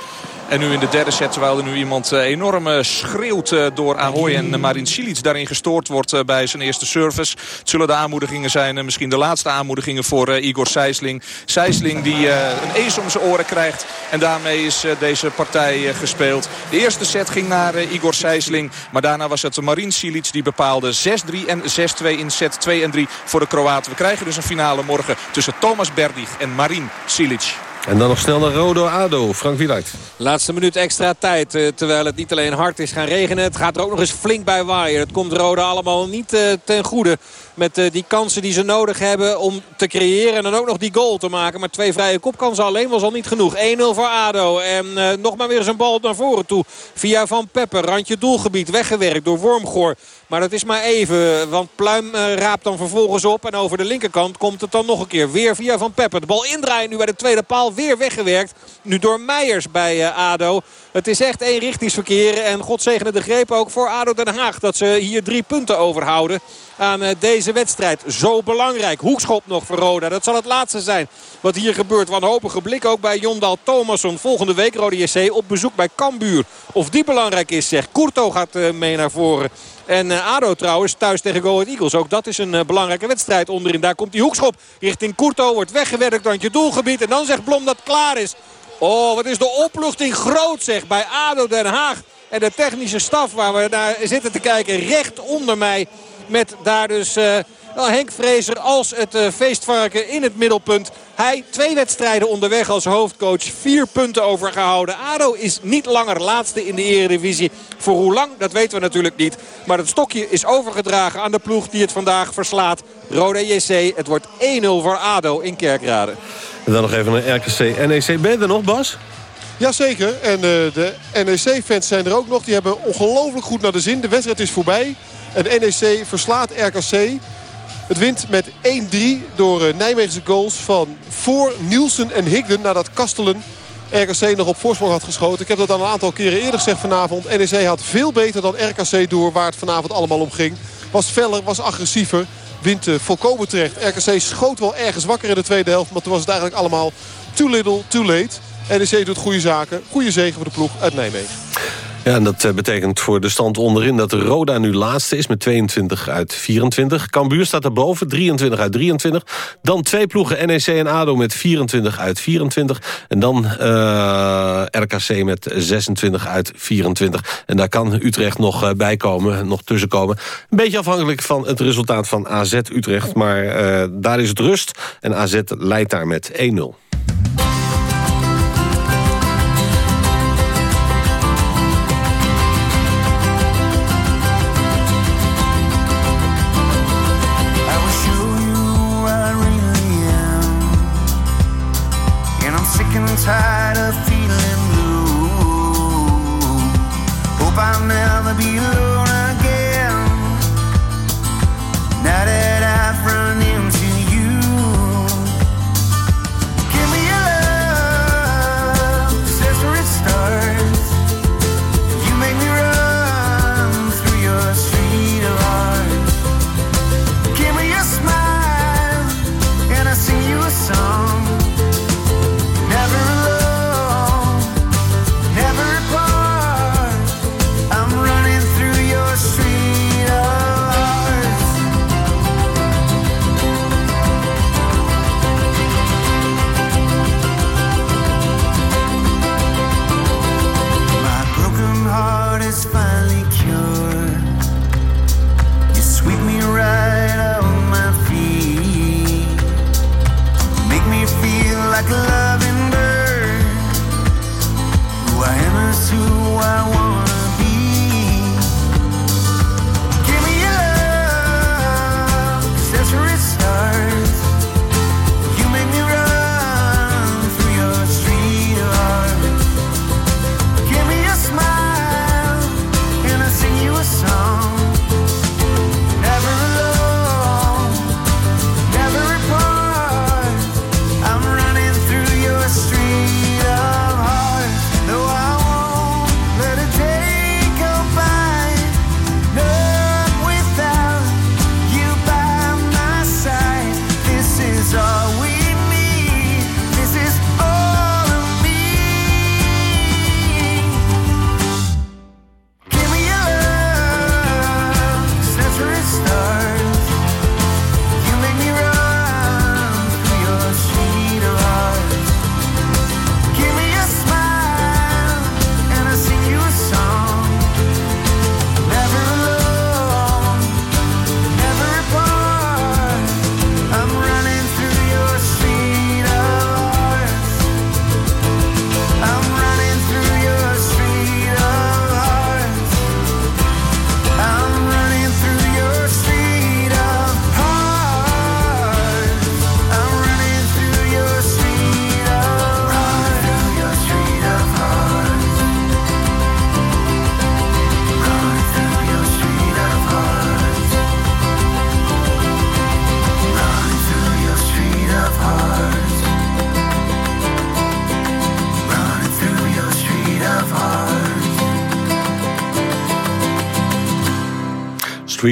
En nu in de derde set, terwijl er nu iemand uh, enorm uh, schreeuwt door Ahoy en Marin Cilic daarin gestoord wordt bij zijn eerste service. Het zullen de aanmoedigingen zijn, misschien de laatste aanmoedigingen voor Igor Sijsling. Sijsling die een ace om zijn oren krijgt. En daarmee is deze partij gespeeld. De eerste set ging naar Igor Sijsling. Maar daarna was het Marin Cilic die bepaalde 6-3 en 6-2 in set 2 en 3 voor de Kroaten. We krijgen dus een finale morgen tussen Thomas Berdig en Marin Cilic. En dan nog snel naar Rodo Ado, Frank Wieluid. Laatste minuut extra tijd. Uh, terwijl het niet alleen hard is gaan regenen. Het gaat er ook nog eens flink bij waaien. Het komt Roda allemaal niet uh, ten goede. Met eh, die kansen die ze nodig hebben om te creëren. En dan ook nog die goal te maken. Maar twee vrije kopkansen alleen was al niet genoeg. 1-0 voor ADO. En eh, nog maar weer eens een bal naar voren toe. Via Van Pepper. Randje doelgebied. Weggewerkt door Wormgoor. Maar dat is maar even. Want Pluim eh, raapt dan vervolgens op. En over de linkerkant komt het dan nog een keer. Weer via Van Pepper. De bal indraaien nu bij de tweede paal. Weer weggewerkt. Nu door Meijers bij ADO. Het is echt eenrichtingsverkeer. En God zegene de greep ook voor ADO Den Haag. Dat ze hier drie punten overhouden aan eh, deze wedstrijd. Zo belangrijk. Hoekschop nog voor Roda. Dat zal het laatste zijn wat hier gebeurt. Wanhopige blik ook bij Jondal Thomasson. Volgende week Rode JC op bezoek bij Cambuur. Of die belangrijk is, zegt Courto gaat eh, mee naar voren. En eh, ADO trouwens thuis tegen Go Eagles. Ook dat is een belangrijke wedstrijd onderin. Daar komt die hoekschop richting Courto. Wordt weggewerkt aan je doelgebied. En dan zegt Blom dat klaar is. Oh, wat is de opluchting groot zeg bij ADO Den Haag. En de technische staf waar we naar zitten te kijken recht onder mij. Met daar dus eh, wel Henk Vrezer als het eh, feestvarken in het middelpunt. Hij twee wedstrijden onderweg als hoofdcoach. Vier punten overgehouden. ADO is niet langer laatste in de eredivisie. Voor hoe lang, dat weten we natuurlijk niet. Maar het stokje is overgedragen aan de ploeg die het vandaag verslaat. Roda JC. Het wordt 1-0 voor ADO in Kerkrade. En dan nog even naar RKC NEC. Ben je er nog, Bas? Jazeker. En eh, de NEC-fans zijn er ook nog. Die hebben ongelooflijk goed naar de zin. De wedstrijd is voorbij. En NEC verslaat RKC. Het wint met 1-3 door eh, Nijmeegse goals van voor Nielsen en Higden. Nadat Kastelen RKC nog op voorsprong had geschoten. Ik heb dat al een aantal keren eerder gezegd vanavond. NEC had veel beter dan RKC door waar het vanavond allemaal om ging. Was feller, was agressiever. Wint eh, volkomen terecht. RKC schoot wel ergens wakker in de tweede helft. Maar toen was het eigenlijk allemaal too little, too late. NEC doet goede zaken. Goede zegen voor de ploeg uit Nijmegen. Ja, en dat eh, betekent voor de stand onderin dat Roda nu laatste is met 22 uit 24. Cambuur staat erboven, 23 uit 23. Dan twee ploegen, NEC en ADO met 24 uit 24. En dan eh, RKC met 26 uit 24. En daar kan Utrecht nog uh, bij komen, nog tussenkomen. Een beetje afhankelijk van het resultaat van AZ Utrecht. Maar daar is het rust en AZ leidt daar met 1-0.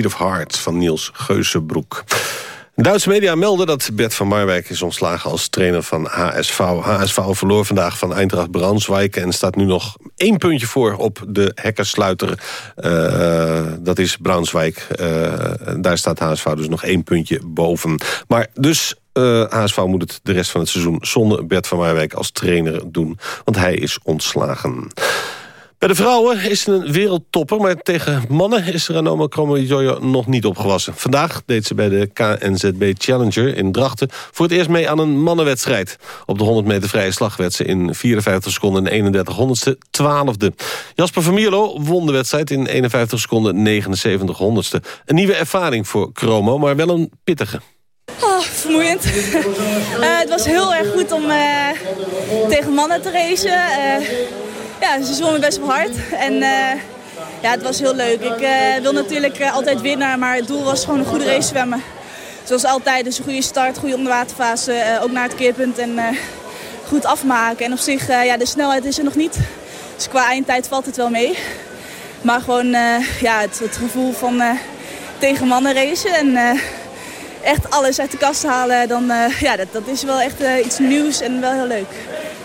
Of Heart van Niels Geuzenbroek. Duitse media melden dat Bert van Marwijk is ontslagen als trainer van HSV. HSV verloor vandaag van Eintracht Braunschweig... en staat nu nog één puntje voor op de hekkersluiter. Uh, dat is Braunschweig. Uh, daar staat HSV dus nog één puntje boven. Maar dus HSV moet het de rest van het seizoen... zonder Bert van Marwijk als trainer doen, want hij is ontslagen. Bij de vrouwen is het een wereldtopper... maar tegen mannen is Ranoma Kromowidjojo nog niet opgewassen. Vandaag deed ze bij de KNZB Challenger in Drachten... voor het eerst mee aan een mannenwedstrijd. Op de 100 meter vrije slag werd ze in 54 seconden en 31 honderdste twaalfde. Jasper van Mierlo won de wedstrijd in 51 seconden 79 honderdste. Een nieuwe ervaring voor Chromo, maar wel een pittige. Oh, vermoeiend. uh, het was heel erg goed om uh, tegen mannen te racen. Uh, ja, ze zwommen best wel hard. En uh, ja, het was heel leuk. Ik uh, wil natuurlijk uh, altijd winnen, maar het doel was gewoon een goede race zwemmen. Zoals altijd, dus een goede start, goede onderwaterfase, ook naar het keerpunt en goed afmaken. En op zich, ja, de snelheid is er nog niet. Dus qua eindtijd valt het wel mee. Maar gewoon ja, het, het, gevoel van tegen mannen racen en echt alles uit de kast halen, dan, ja, dat, dat is wel echt iets nieuws en wel heel leuk.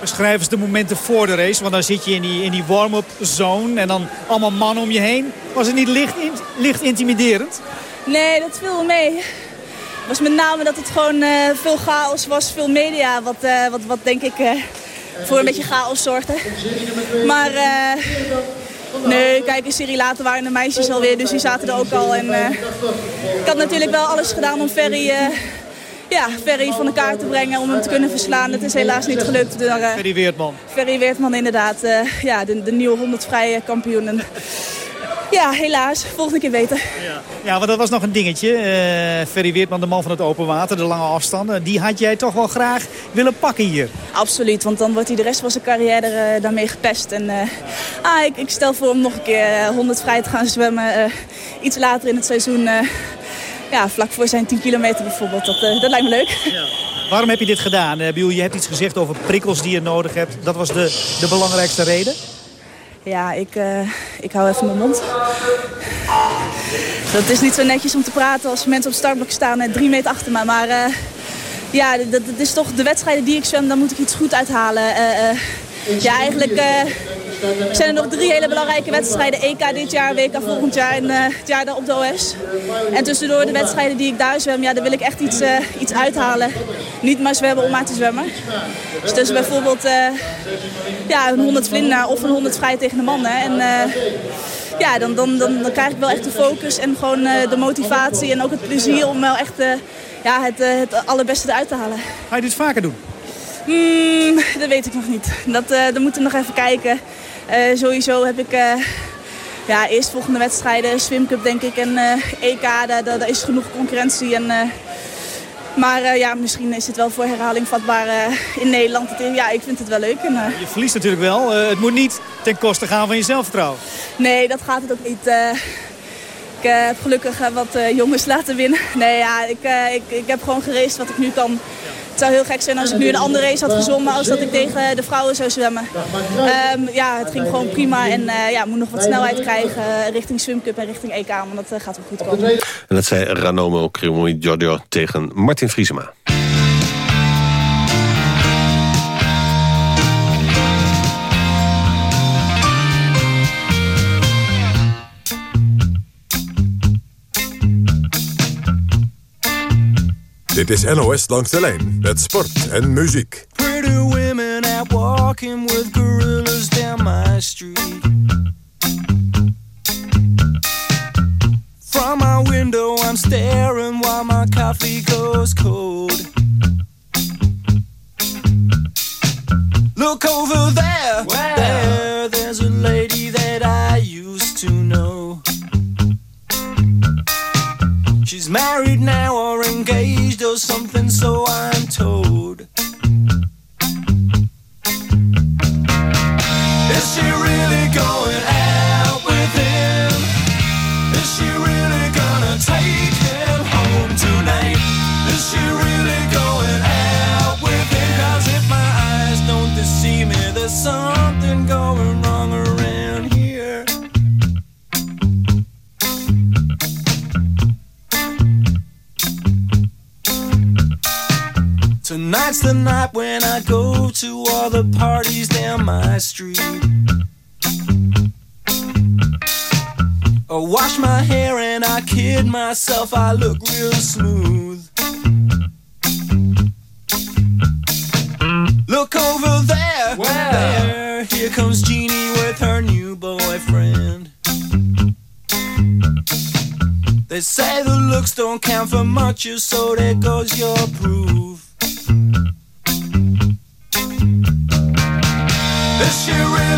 Beschrijf eens de momenten voor de race. Want dan zit je in die, in die warm-up zone en dan allemaal mannen om je heen. Was het niet licht, in, licht intimiderend? Nee, dat viel mee. Het was met name dat het gewoon uh, veel chaos was, veel media. Wat, wat, wat denk ik voor een beetje chaos zorgde. Maar nee, kijk, een serie later waren de meisjes alweer. Dus die zaten er ook al. En, ik had natuurlijk wel alles gedaan om Ferry ja, Ferry van de kaart te brengen om hem te kunnen verslaan. Dat is helaas niet gelukt. Door, uh, Ferry Weertman. Ferry Weertman inderdaad. Ja, de, de nieuwe 100 vrije kampioen. Ja, helaas. Volgende keer beter. Ja, ja want dat was nog een dingetje. Uh, Ferry Weertman, de man van het open water, de lange afstanden. Die had jij toch wel graag willen pakken hier? Absoluut, want dan wordt hij de rest van zijn carrière daarmee gepest. En, ah, ik, ik, stel voor om nog een keer 100 vrij te gaan zwemmen. iets later in het seizoen ja, vlak voor zijn 10 kilometer bijvoorbeeld. Dat, dat lijkt me leuk. Ja. Waarom heb je dit gedaan? Biel, je hebt iets gezegd over prikkels die je nodig hebt. Dat was de, de belangrijkste reden? Ja, ik, uh, ik hou even mijn mond. Dat is niet zo netjes om te praten als mensen op startblok staan en drie meter achter me. Maar uh, ja, dat, is toch de wedstrijden die ik zwem, daar moet ik iets goed uithalen. Uh, ja, eigenlijk zijn er nog drie hele belangrijke wedstrijden. EK dit jaar, WK volgend jaar en uh, het jaar daar op de OS. En tussendoor de wedstrijden die ik daar zwem, ja, daar wil ik echt iets, uh, iets uithalen. Niet maar zwemmen om maar te zwemmen. Dus tussen bijvoorbeeld uh, ja, een 100 vlinder of een 100 vrij tegen de mannen. En ja, dan, dan, dan, dan, krijg ik wel echt de focus en gewoon de motivatie en ook het plezier om wel echt ja, het, het allerbeste eruit te halen. Ga je dit vaker doen? Hmm, dat weet ik nog niet. Dat, uh, dat moeten we nog even kijken. Uh, sowieso heb ik uh, ja, eerst volgende wedstrijden, Swim Cup denk ik en EK, daar, daar, is genoeg concurrentie. En, maar ja, misschien is het wel voor herhaling vatbaar in Nederland. Ja, ik vind het wel leuk. En, Je verliest natuurlijk wel. het moet niet ten koste gaan van je zelfvertrouwen. Nee, dat gaat het ook niet. ik heb gelukkig wat jongens laten winnen. Nee, ja, ik, ik, ik heb gewoon gereisd wat ik nu kan. Het zou heel gek zijn als ik nu een andere race had gezongen als dat ik tegen de vrouwen zou zwemmen. Um, ja, het ging gewoon prima en uh, ja, moet nog wat snelheid krijgen richting Swim Cup en richting EK, want dat uh, gaat wel goed komen. En dat zei Ranomo Krimoy Giorgio tegen Martin Vriesema. Dit is NOS Langs de Lijn met sport en muziek. Pretty women out walking with gorillas down my street. From my window I'm staring while my coffee goes cold. Look over there, wow. there, there's a lady that I used to know. She's married now or engaged or something, so I'm told. Is she really going Tonight's the night when I go to all the parties down my street. I wash my hair and I kid myself, I look real smooth. Look over there, there. Here comes Jeannie with her new boyfriend. They say the looks don't count for much, so there goes your proof. Is she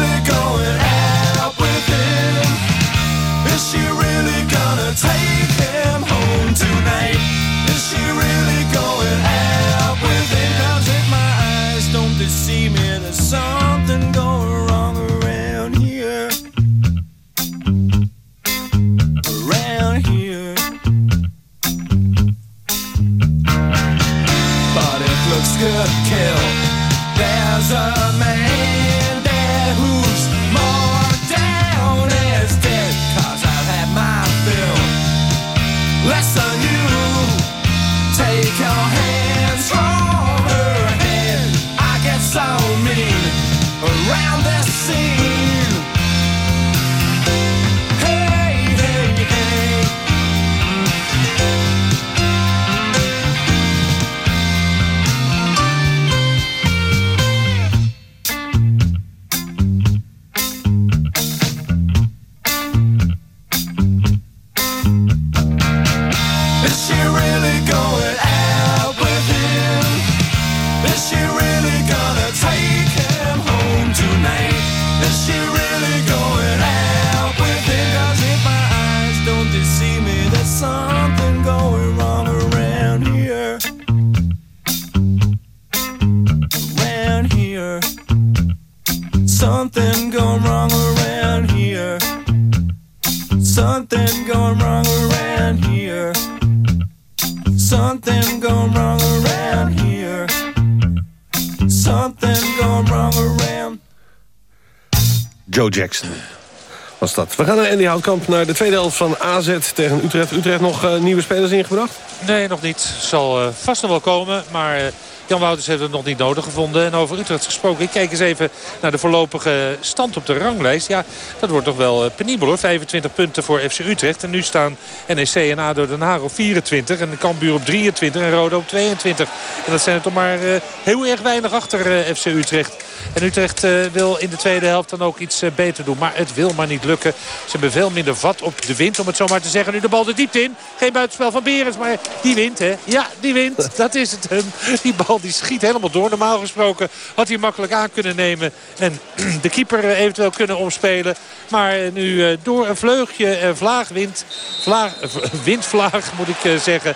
Was dat. We gaan naar Andy Houtkamp naar de tweede helft van AZ tegen Utrecht. Utrecht nog eh, nieuwe spelers ingebracht? Nee, nog niet. Zal eh, vast nog wel komen. Maar eh, Jan Wouters heeft het nog niet nodig gevonden. En over Utrecht gesproken. Ik kijk eens even naar de voorlopige stand op de ranglijst. Ja, dat wordt toch wel eh, penibel hoor. 25 punten voor FC Utrecht. En nu staan NEC en ADO Den Haag op 24. En de Cambuur op 23 en Roda op 22. En dat zijn er toch maar eh, heel erg weinig achter eh, FC Utrecht. En Utrecht wil in de tweede helft dan ook iets beter doen. Maar het wil maar niet lukken. Ze hebben veel minder vat op de wind, om het zo maar te zeggen. Nu de bal de diepte in. Geen buitenspel van Berens, maar die wint, hè? Ja, die wint. Dat is het. hem. Die bal die schiet helemaal door. Normaal gesproken had hij makkelijk aan kunnen nemen. En de keeper eh, eventueel kunnen omspelen. Maar eh, nu eh, door een vleugje vlaagwind, vlaag, windvlaag moet ik zeggen,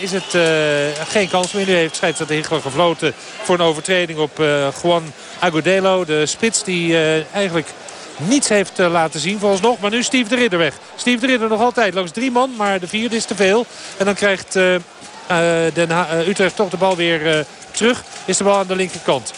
is het geen kans meer. Nu heeft scheidsrechter Higgler gefloten voor een overtreding op Juan Agudelo. De spits die eigenlijk niets heeft laten zien vooralsnog. Maar nu Steve de Ridder weg. Steve de Ridder nog altijd langs drie man. Maar de vierde is te veel. En dan krijgt Den Ha- eh, Utrecht toch de bal weer eh, terug. Is de bal aan de linkerkant.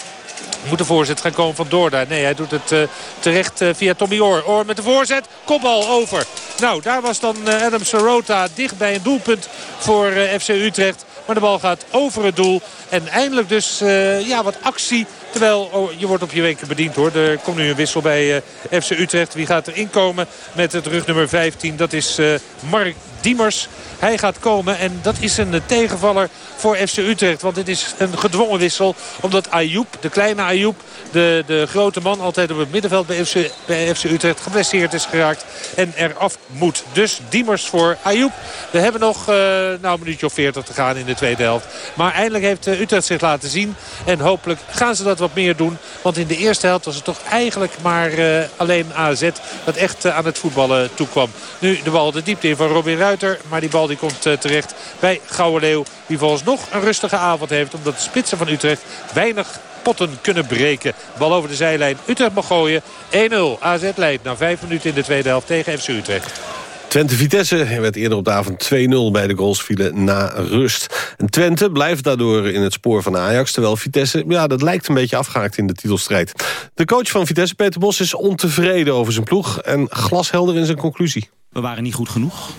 Moet de voorzet gaan komen van Doorda. Nee, hij doet het eh, terecht eh, via Tommy Oor. Oor met de voorzet. Kopbal over. Nou, daar was dan eh, Adam Sorota dicht bij een doelpunt voor eh, FC Utrecht. Maar de bal gaat over het doel. En eindelijk dus eh, ja, wat actie. Terwijl oh, je wordt op je wenken bediend hoor. Er komt nu een wissel bij eh, FC Utrecht. Wie gaat er inkomen met het rugnummer 15? Dat is eh, Mark Diemers. Hij gaat komen en dat is een tegenvaller voor FC Utrecht. Want dit is een gedwongen wissel. Omdat Ayoub, de kleine Ayoub, de, de grote man altijd op het middenveld bij FC, bij FC Utrecht geblesseerd is geraakt. En eraf moet. Dus Diemers voor Ayoub. We hebben nog eh, nou, een minuutje of 40 te gaan in de tweede helft. Maar eindelijk heeft eh, Utrecht zich laten zien. En hopelijk gaan ze dat wat meer doen. Want in de eerste helft was het toch eigenlijk maar eh, alleen AZ dat echt aan het voetballen toekwam. Nu de bal de diepte in van Robin Ruiter. Maar die bal die komt eh, terecht bij Gouwe Leeuw. Die volgens nog een rustige avond heeft. Omdat de spitsen van Utrecht weinig potten kunnen breken. Bal over de zijlijn. Utrecht mag gooien. 1-0. AZ leidt na 5 minuten in de tweede helft tegen FC Utrecht. Twente-Vitesse werd eerder op de avond 2-0 bij de goals vielen na rust. En Twente blijft daardoor in het spoor van Ajax... terwijl Vitesse, ja, dat lijkt een beetje afgehaakt in de titelstrijd. De coach van Vitesse, Peter Bos, is ontevreden over zijn ploeg... en glashelder in zijn conclusie. We waren niet goed genoeg.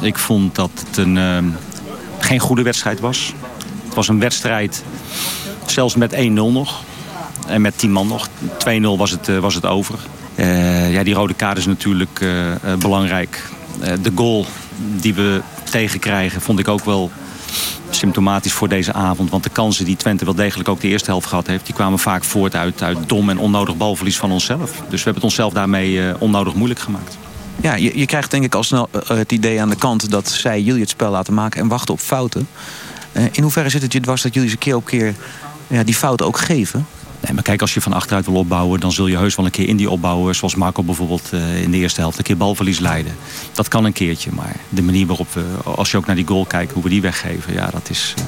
Ik vond dat het een, ehm, geen goede wedstrijd was. Het was een wedstrijd, zelfs met 1-0 nog. En met 10 man nog. 2-0 was het, eh, was het over. Eh, ja, die rode kaart is natuurlijk eh, belangrijk. De goal die we tegenkrijgen vond ik ook wel symptomatisch voor deze avond. Want de kansen die Twente wel degelijk ook de eerste helft gehad heeft... die kwamen vaak voort uit, uit dom en onnodig balverlies van onszelf. Dus we hebben het onszelf daarmee onnodig moeilijk gemaakt. Ja, je, je krijgt denk ik al snel eh, het idee aan de kant dat zij jullie het spel laten maken en wachten op fouten. Eh, in hoeverre zit het je dwars dat jullie ze keer op keer ja, die fouten ook geven? Nee, maar kijk, als je van achteruit wil opbouwen... dan zul je heus wel een keer in die opbouwen... zoals Marco bijvoorbeeld eh, in de eerste helft... een keer balverlies leiden. Dat kan een keertje, maar de manier waarop we... als je ook naar die goal kijkt, hoe we die weggeven... ja, dat, is, eh,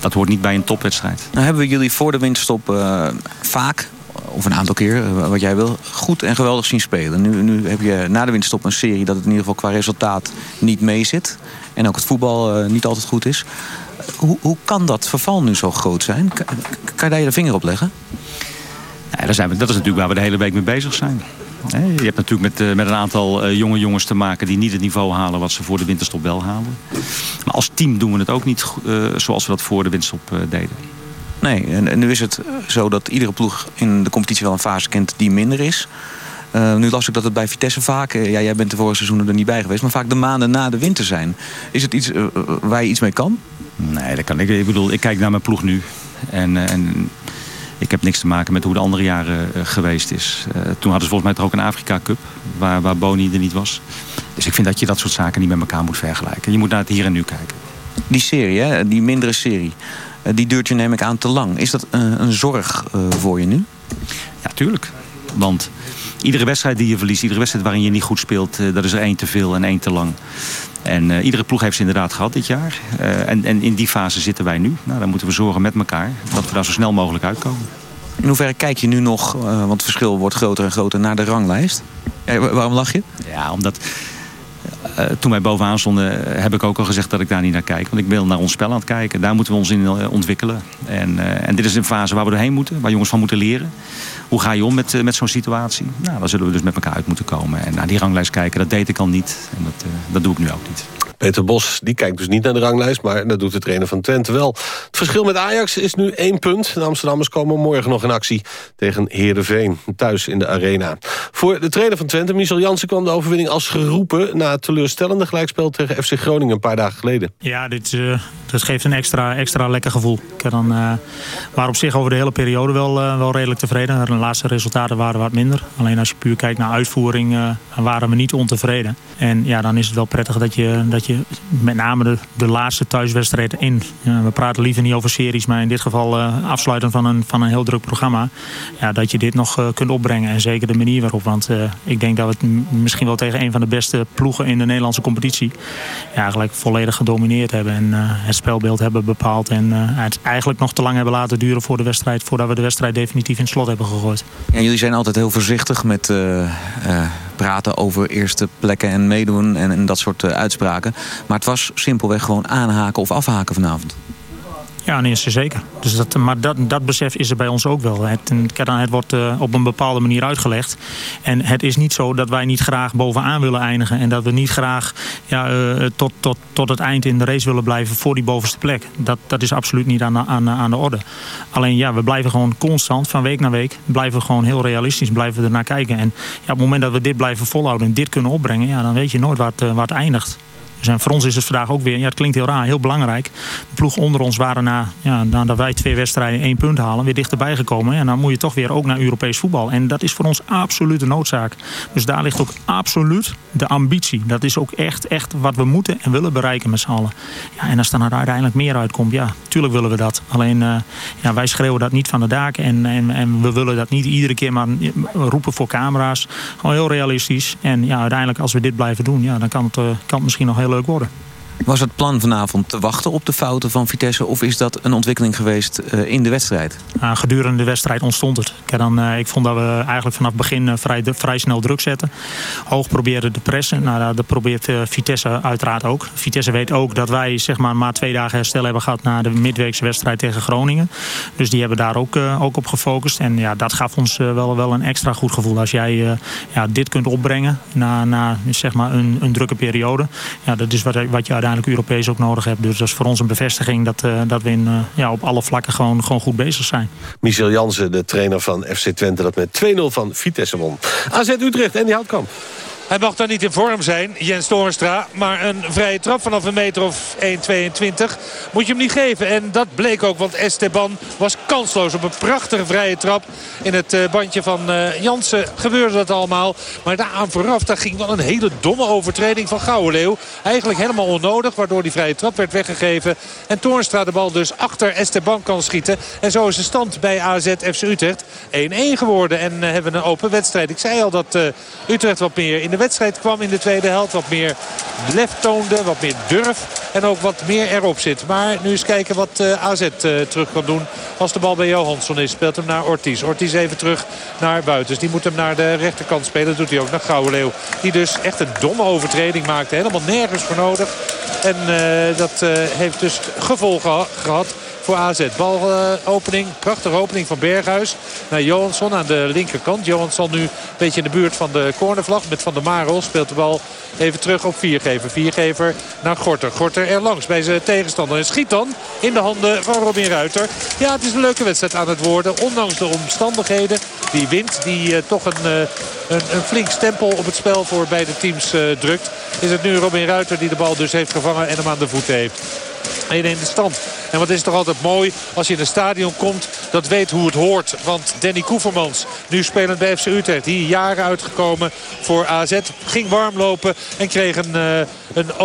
dat hoort niet bij een topwedstrijd. Nou hebben we jullie voor de winterstop eh, vaak, of een aantal keer, eh, wat jij wil, goed en geweldig zien spelen. Nu, nu heb je na de winterstop een serie dat het in ieder geval qua resultaat niet mee zit. En ook het voetbal eh, niet altijd goed is. Hoe, hoe kan dat verval nu zo groot zijn? Kan, kan je daar je vinger op leggen? Ja, daar zijn dat is natuurlijk waar we de hele week mee bezig zijn. Je hebt natuurlijk met, eh, met een aantal eh, jonge jongens te maken... die niet het niveau halen wat ze voor de winterstop wel halen. Maar als team doen we het ook niet eh, zoals we dat voor de winterstop eh, deden. Nee, en, en nu is het zo dat iedere ploeg in de competitie wel een fase kent die minder is. Eh, nu las ik dat het bij Vitesse vaak, eh, ja, jij bent de vorige seizoenen er niet bij geweest, maar vaak de maanden na de winter zijn. Is het iets eh, waar je iets mee kan? Nee, dat kan ik. Ik bedoel, ik kijk naar mijn ploeg nu. En, en ik heb niks te maken met hoe de andere jaren geweest is. Toen hadden ze volgens mij toch ook een Afrika Cup, waar, waar Boni er niet was. Dus ik vind dat je dat soort zaken niet met elkaar moet vergelijken. Je moet naar het hier en nu kijken. Die serie, hè, die mindere serie, die duurt je neem ik aan te lang. Is dat eh, een zorg eh, voor je nu? Ja, tuurlijk. Want iedere wedstrijd die je verliest, iedere wedstrijd waarin je niet goed speelt... eh, dat is er één te veel en één te lang. En eh, iedere ploeg heeft ze inderdaad gehad dit jaar. Eh, en, en in die fase zitten wij nu. Nou, dan moeten we zorgen met elkaar dat we daar zo snel mogelijk uitkomen. In hoeverre kijk je nu nog, eh, want het verschil wordt groter en groter, naar de ranglijst? Waarom lach je? Ja, omdat eh, toen wij bovenaan stonden eh, heb ik ook al gezegd dat ik daar niet naar kijk. Want ik wil naar ons spel aan het kijken. Daar moeten we ons in eh, ontwikkelen. En, en dit is een fase waar we doorheen moeten. Waar jongens van moeten leren. Hoe ga je om met, met zo'n situatie? Nou, daar zullen we dus met elkaar uit moeten komen. En naar die ranglijst kijken, dat deed ik al niet. En dat, dat doe ik nu ook niet. Peter Bos die kijkt dus niet naar de ranglijst... maar dat doet de trainer van Twente wel. Het verschil met Ajax is nu één punt. De Amsterdammers komen morgen nog in actie tegen Heerenveen. Thuis in de Arena. Voor de trainer van Twente, Michel Jansen... kwam de overwinning als geroepen... na het teleurstellende gelijkspel tegen FC Groningen een paar dagen geleden. Ja, dit, eh, dat geeft een extra, extra lekker gevoel. Ik dan, waren op zich over de hele periode wel, eh, wel redelijk tevreden. De laatste resultaten waren wat minder. Alleen als je puur kijkt naar uitvoering, waren we niet ontevreden. En ja, dan is het wel prettig dat je, dat met name de, laatste thuiswedstrijd in... We praten liever niet over series, maar in dit geval eh afsluiten van een, van een heel druk programma. Ja, dat je dit nog eh, kunt opbrengen. En zeker de manier waarop. Want eh, ik denk dat we het misschien wel tegen een van de beste ploegen in de Nederlandse competitie... Ja, eigenlijk volledig gedomineerd hebben. En het spelbeeld hebben bepaald. En het eigenlijk nog te lang hebben laten duren voor de wedstrijd. Voordat we de wedstrijd definitief in slot hebben gegooid. Ja, jullie zijn altijd heel voorzichtig met praten over eerste plekken en meedoen en, dat soort eh, uitspraken. Maar het was simpelweg gewoon aanhaken of afhaken vanavond. Ja, nee, er zeker. Dus dat, maar dat, dat besef is er bij ons ook wel. Het, het wordt eh, op een bepaalde manier uitgelegd. En het is niet zo dat wij niet graag bovenaan willen eindigen. En dat we niet graag ja, eh, tot, tot, tot het eind in de race willen blijven voor die bovenste plek. Dat, dat is absoluut niet aan aan, aan de orde. Alleen ja, we blijven gewoon constant, van week naar week, blijven we gewoon heel realistisch, blijven we ernaar kijken. En ja, op het moment dat we dit blijven volhouden en dit kunnen opbrengen, ja, dan weet je nooit waar eh, waar het eindigt. Voor ons is het vandaag ook weer, ja, het klinkt heel raar, heel belangrijk. De ploeg onder ons waren na, ja, nadat wij twee wedstrijden één punt halen, weer dichterbij gekomen. En dan moet je toch weer ook naar Europees voetbal. En dat is voor ons absoluut de noodzaak. Dus daar ligt ook absoluut de ambitie. Dat is ook echt, echt wat we moeten en willen bereiken met z'n allen. Ja, en als er dan uiteindelijk meer uitkomt, ja, tuurlijk willen we dat. Alleen, eh, ja, wij schreeuwen dat niet van de daken. En, en, en we willen dat niet iedere keer maar roepen voor camera's. Gewoon heel realistisch. En ja, uiteindelijk als we dit blijven doen, ja, dan kan het, eh, kan het misschien nog heel leuk worden. Was het plan vanavond te wachten op de fouten van Vitesse of is dat een ontwikkeling geweest eh, in de wedstrijd? Gedurende de wedstrijd ontstond het. Dan, uh, ik vond dat we eigenlijk vanaf het begin uh, vrij, vrij snel druk zetten. Hoog probeerden te pressen. Nou, dat probeert Vitesse uiteraard ook. Vitesse weet ook dat wij zeg maar, maar twee dagen herstel hebben gehad... na de midweekse wedstrijd tegen Groningen. Dus die hebben daar ook, ook op gefocust. En ja, dat gaf ons wel, wel een extra goed gevoel. Als jij ja, dit kunt opbrengen na, na zeg maar een, een drukke periode. Ja, dat is wat, wat je uiteindelijk Europees ook nodig hebt. Dus dat is voor ons een bevestiging dat, eh, dat we in, eh, ja, op alle vlakken gewoon, gewoon goed bezig zijn. Michel Jansen, de trainer van FC Twente... dat met 2-0 van Vitesse won. AZ Utrecht en die Houtkamp. Hij mag dan niet in vorm zijn, Jens Toornstra. Maar een vrije trap vanaf een meter of 1,22 moet je hem niet geven. En dat bleek ook, want Esteban was kansloos op een prachtige vrije trap. In het eh, bandje van uh, Jansen gebeurde dat allemaal. Maar daaraan vooraf, daar ging wel een hele domme overtreding van Gouwenleeuw. Eigenlijk helemaal onnodig, waardoor die vrije trap werd weggegeven. En Toornstra de bal dus achter Esteban kan schieten. En zo is de stand bij AZ FC Utrecht 1-1 geworden. En uh, hebben een open wedstrijd. Ik zei al dat Utrecht wat meer in de wedstrijd kwam in de tweede helft. Wat meer lef toonde, wat meer durf en ook wat meer erop zit. Maar nu eens kijken wat uh, AZ uh, terug kan doen als de bal bij Johansson is. Speelt hem naar Ortiz. Ortiz even terug naar Buitens. Die moet hem naar de rechterkant spelen. Dat doet hij ook naar Gouwenleeuw. Die dus echt een domme overtreding maakte. Helemaal nergens voor nodig. En uh, dat heeft dus gevolgen gehad voor AZ. Balopening, prachtige opening van Berghuis naar Johansson aan de linkerkant. Johansson nu een beetje in de buurt van de cornervlag met Van der Marel. Speelt de bal even terug op Viergever. Viergever naar Gorter. Gorter er langs bij zijn tegenstander. En schiet dan in de handen van Robin Ruiter. Ja, het is een leuke wedstrijd aan het worden. Ondanks de omstandigheden. Die wint, die uh, toch een, uh, een, een, flink stempel op het spel voor beide teams uh, drukt. Is het nu Robin Ruiter die de bal dus heeft gevangen en hem aan de voet heeft. 1-1 de stand. En wat is toch altijd mooi als je in een stadion komt. Dat weet hoe het hoort. Want Danny Koevermans, nu spelend bij FC Utrecht. Die jaren uitgekomen voor AZ. Ging warm lopen en kreeg een, uh, een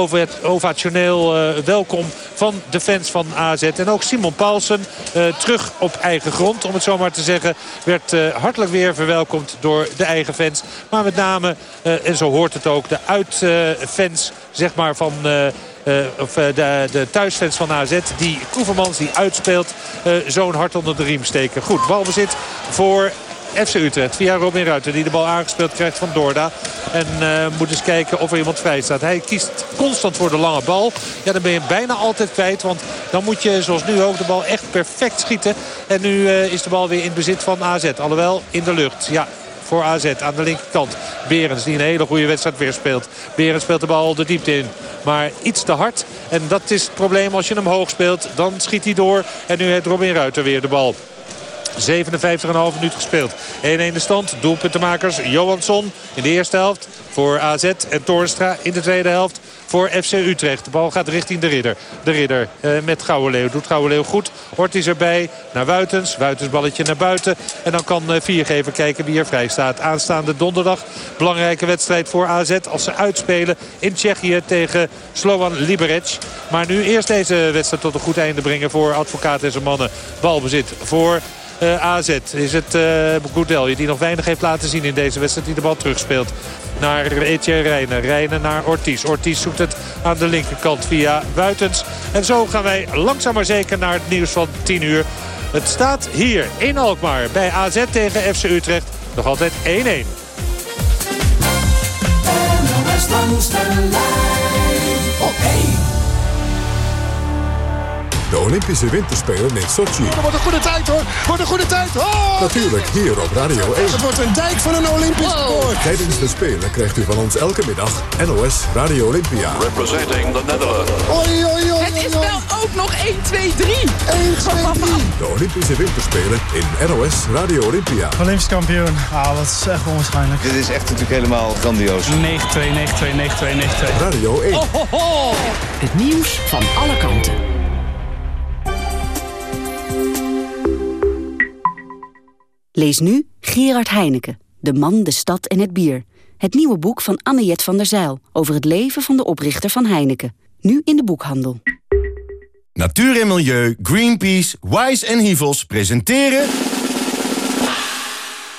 ovationeel uh, welkom van de fans van AZ. En ook Simon Paulsen uh, terug op eigen grond. Om het zo maar te zeggen. Werd hartelijk weer verwelkomd door de eigen fans. Maar met name, en zo hoort het ook, de uitfans zeg maar van... Uh, of uh, de, de thuisfans van AZ. Die Koevermans die uitspeelt uh, zo'n hart onder de riem steken. Goed, balbezit voor FC Utrecht via Robin Ruiter die de bal aangespeeld krijgt van Dorda. En uh, moet eens kijken of er iemand vrij staat. Hij kiest constant voor de lange bal. Ja, dan ben je bijna altijd kwijt. Want dan moet je zoals nu ook de bal echt perfect schieten. En nu is de bal weer in bezit van AZ. Alhoewel in de lucht. Ja, voor AZ aan de linkerkant. Berens die een hele goede wedstrijd weer speelt. Berens speelt de bal de diepte in. Maar iets te hard. En dat is het probleem als je hem hoog speelt. Dan schiet hij door. En nu heeft Robin Ruiter weer de bal. 57,5 minuut gespeeld. 1-1 de stand. Doelpuntenmakers Johansson in de eerste helft voor AZ. En Toornstra in de tweede helft voor FC Utrecht. De bal gaat richting de ridder. De ridder eh, met Gouwenleeuw. Doet Gouwenleeuw goed. Ortiz erbij naar Wuitens. Wuitens balletje naar buiten. En dan kan uh, Viergever kijken wie er vrij staat. Aanstaande donderdag. Belangrijke wedstrijd voor AZ. Als ze uitspelen in Tsjechië tegen Slovan Liberec. Maar nu eerst deze wedstrijd tot een goed einde brengen voor advocaat en zijn mannen. Balbezit voor uh, AZ is het uh, die nog weinig heeft laten zien in deze wedstrijd. Die de bal terugspeelt naar Etienne Rijnen. Rijnen naar Ortiz. Ortiz zoekt het aan de linkerkant via Buitens. En zo gaan wij langzaam maar zeker naar het nieuws van 10 uur. Het staat hier in Alkmaar bij AZ tegen FC Utrecht. Nog altijd 1-1. op 1. De Olympische Winterspelen in Sochi. Dat wordt een goede tijd hoor. Wordt een goede tijd. Oh! Natuurlijk hier op Radio 1. Het wordt een dijk van een Olympisch wow. Tijdens de Spelen krijgt u van ons elke middag NOS Radio Olympia. Representing the Netherlands. Oei, oei, oei, Het is wel ook nog 1, 2, 3. 1, 2, 3. De Olympische Winterspelen in NOS Radio Olympia. Olympisch kampioen. Ah, dat is echt onwaarschijnlijk. Dit is echt natuurlijk helemaal grandioos. 9-2, 9-2, 9-2, 9-2. Radio 1. Oh, ho, ho. Het nieuws van alle kanten. Lees nu Gerard Heineken, De man, de stad en het bier. Het nieuwe boek van Anne-Jet van der Zijl... over het leven van de oprichter van Heineken. Nu in de boekhandel. Natuur en Milieu, Greenpeace, Wise en Hivels presenteren...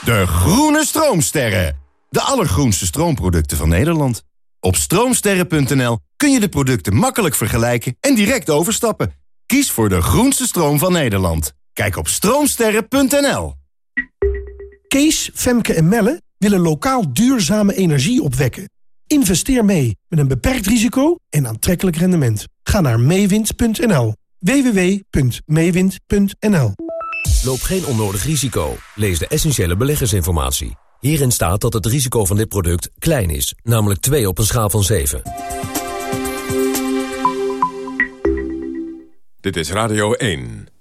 De Groene Stroomsterren. De allergroenste stroomproducten van Nederland. Op stroomsterren.nl kun je de producten makkelijk vergelijken en direct overstappen. Kies voor de groenste stroom van Nederland. Kijk op stroomsterren.nl. Kees, Femke en Melle willen lokaal duurzame energie opwekken. Investeer mee met een beperkt risico en aantrekkelijk rendement. Ga naar meewind.nl. www.meewind.nl Loop geen onnodig risico. Lees de essentiële beleggersinformatie. Hierin staat dat het risico van dit product klein is, namelijk 2 op een schaal van 7. Dit is Radio 1.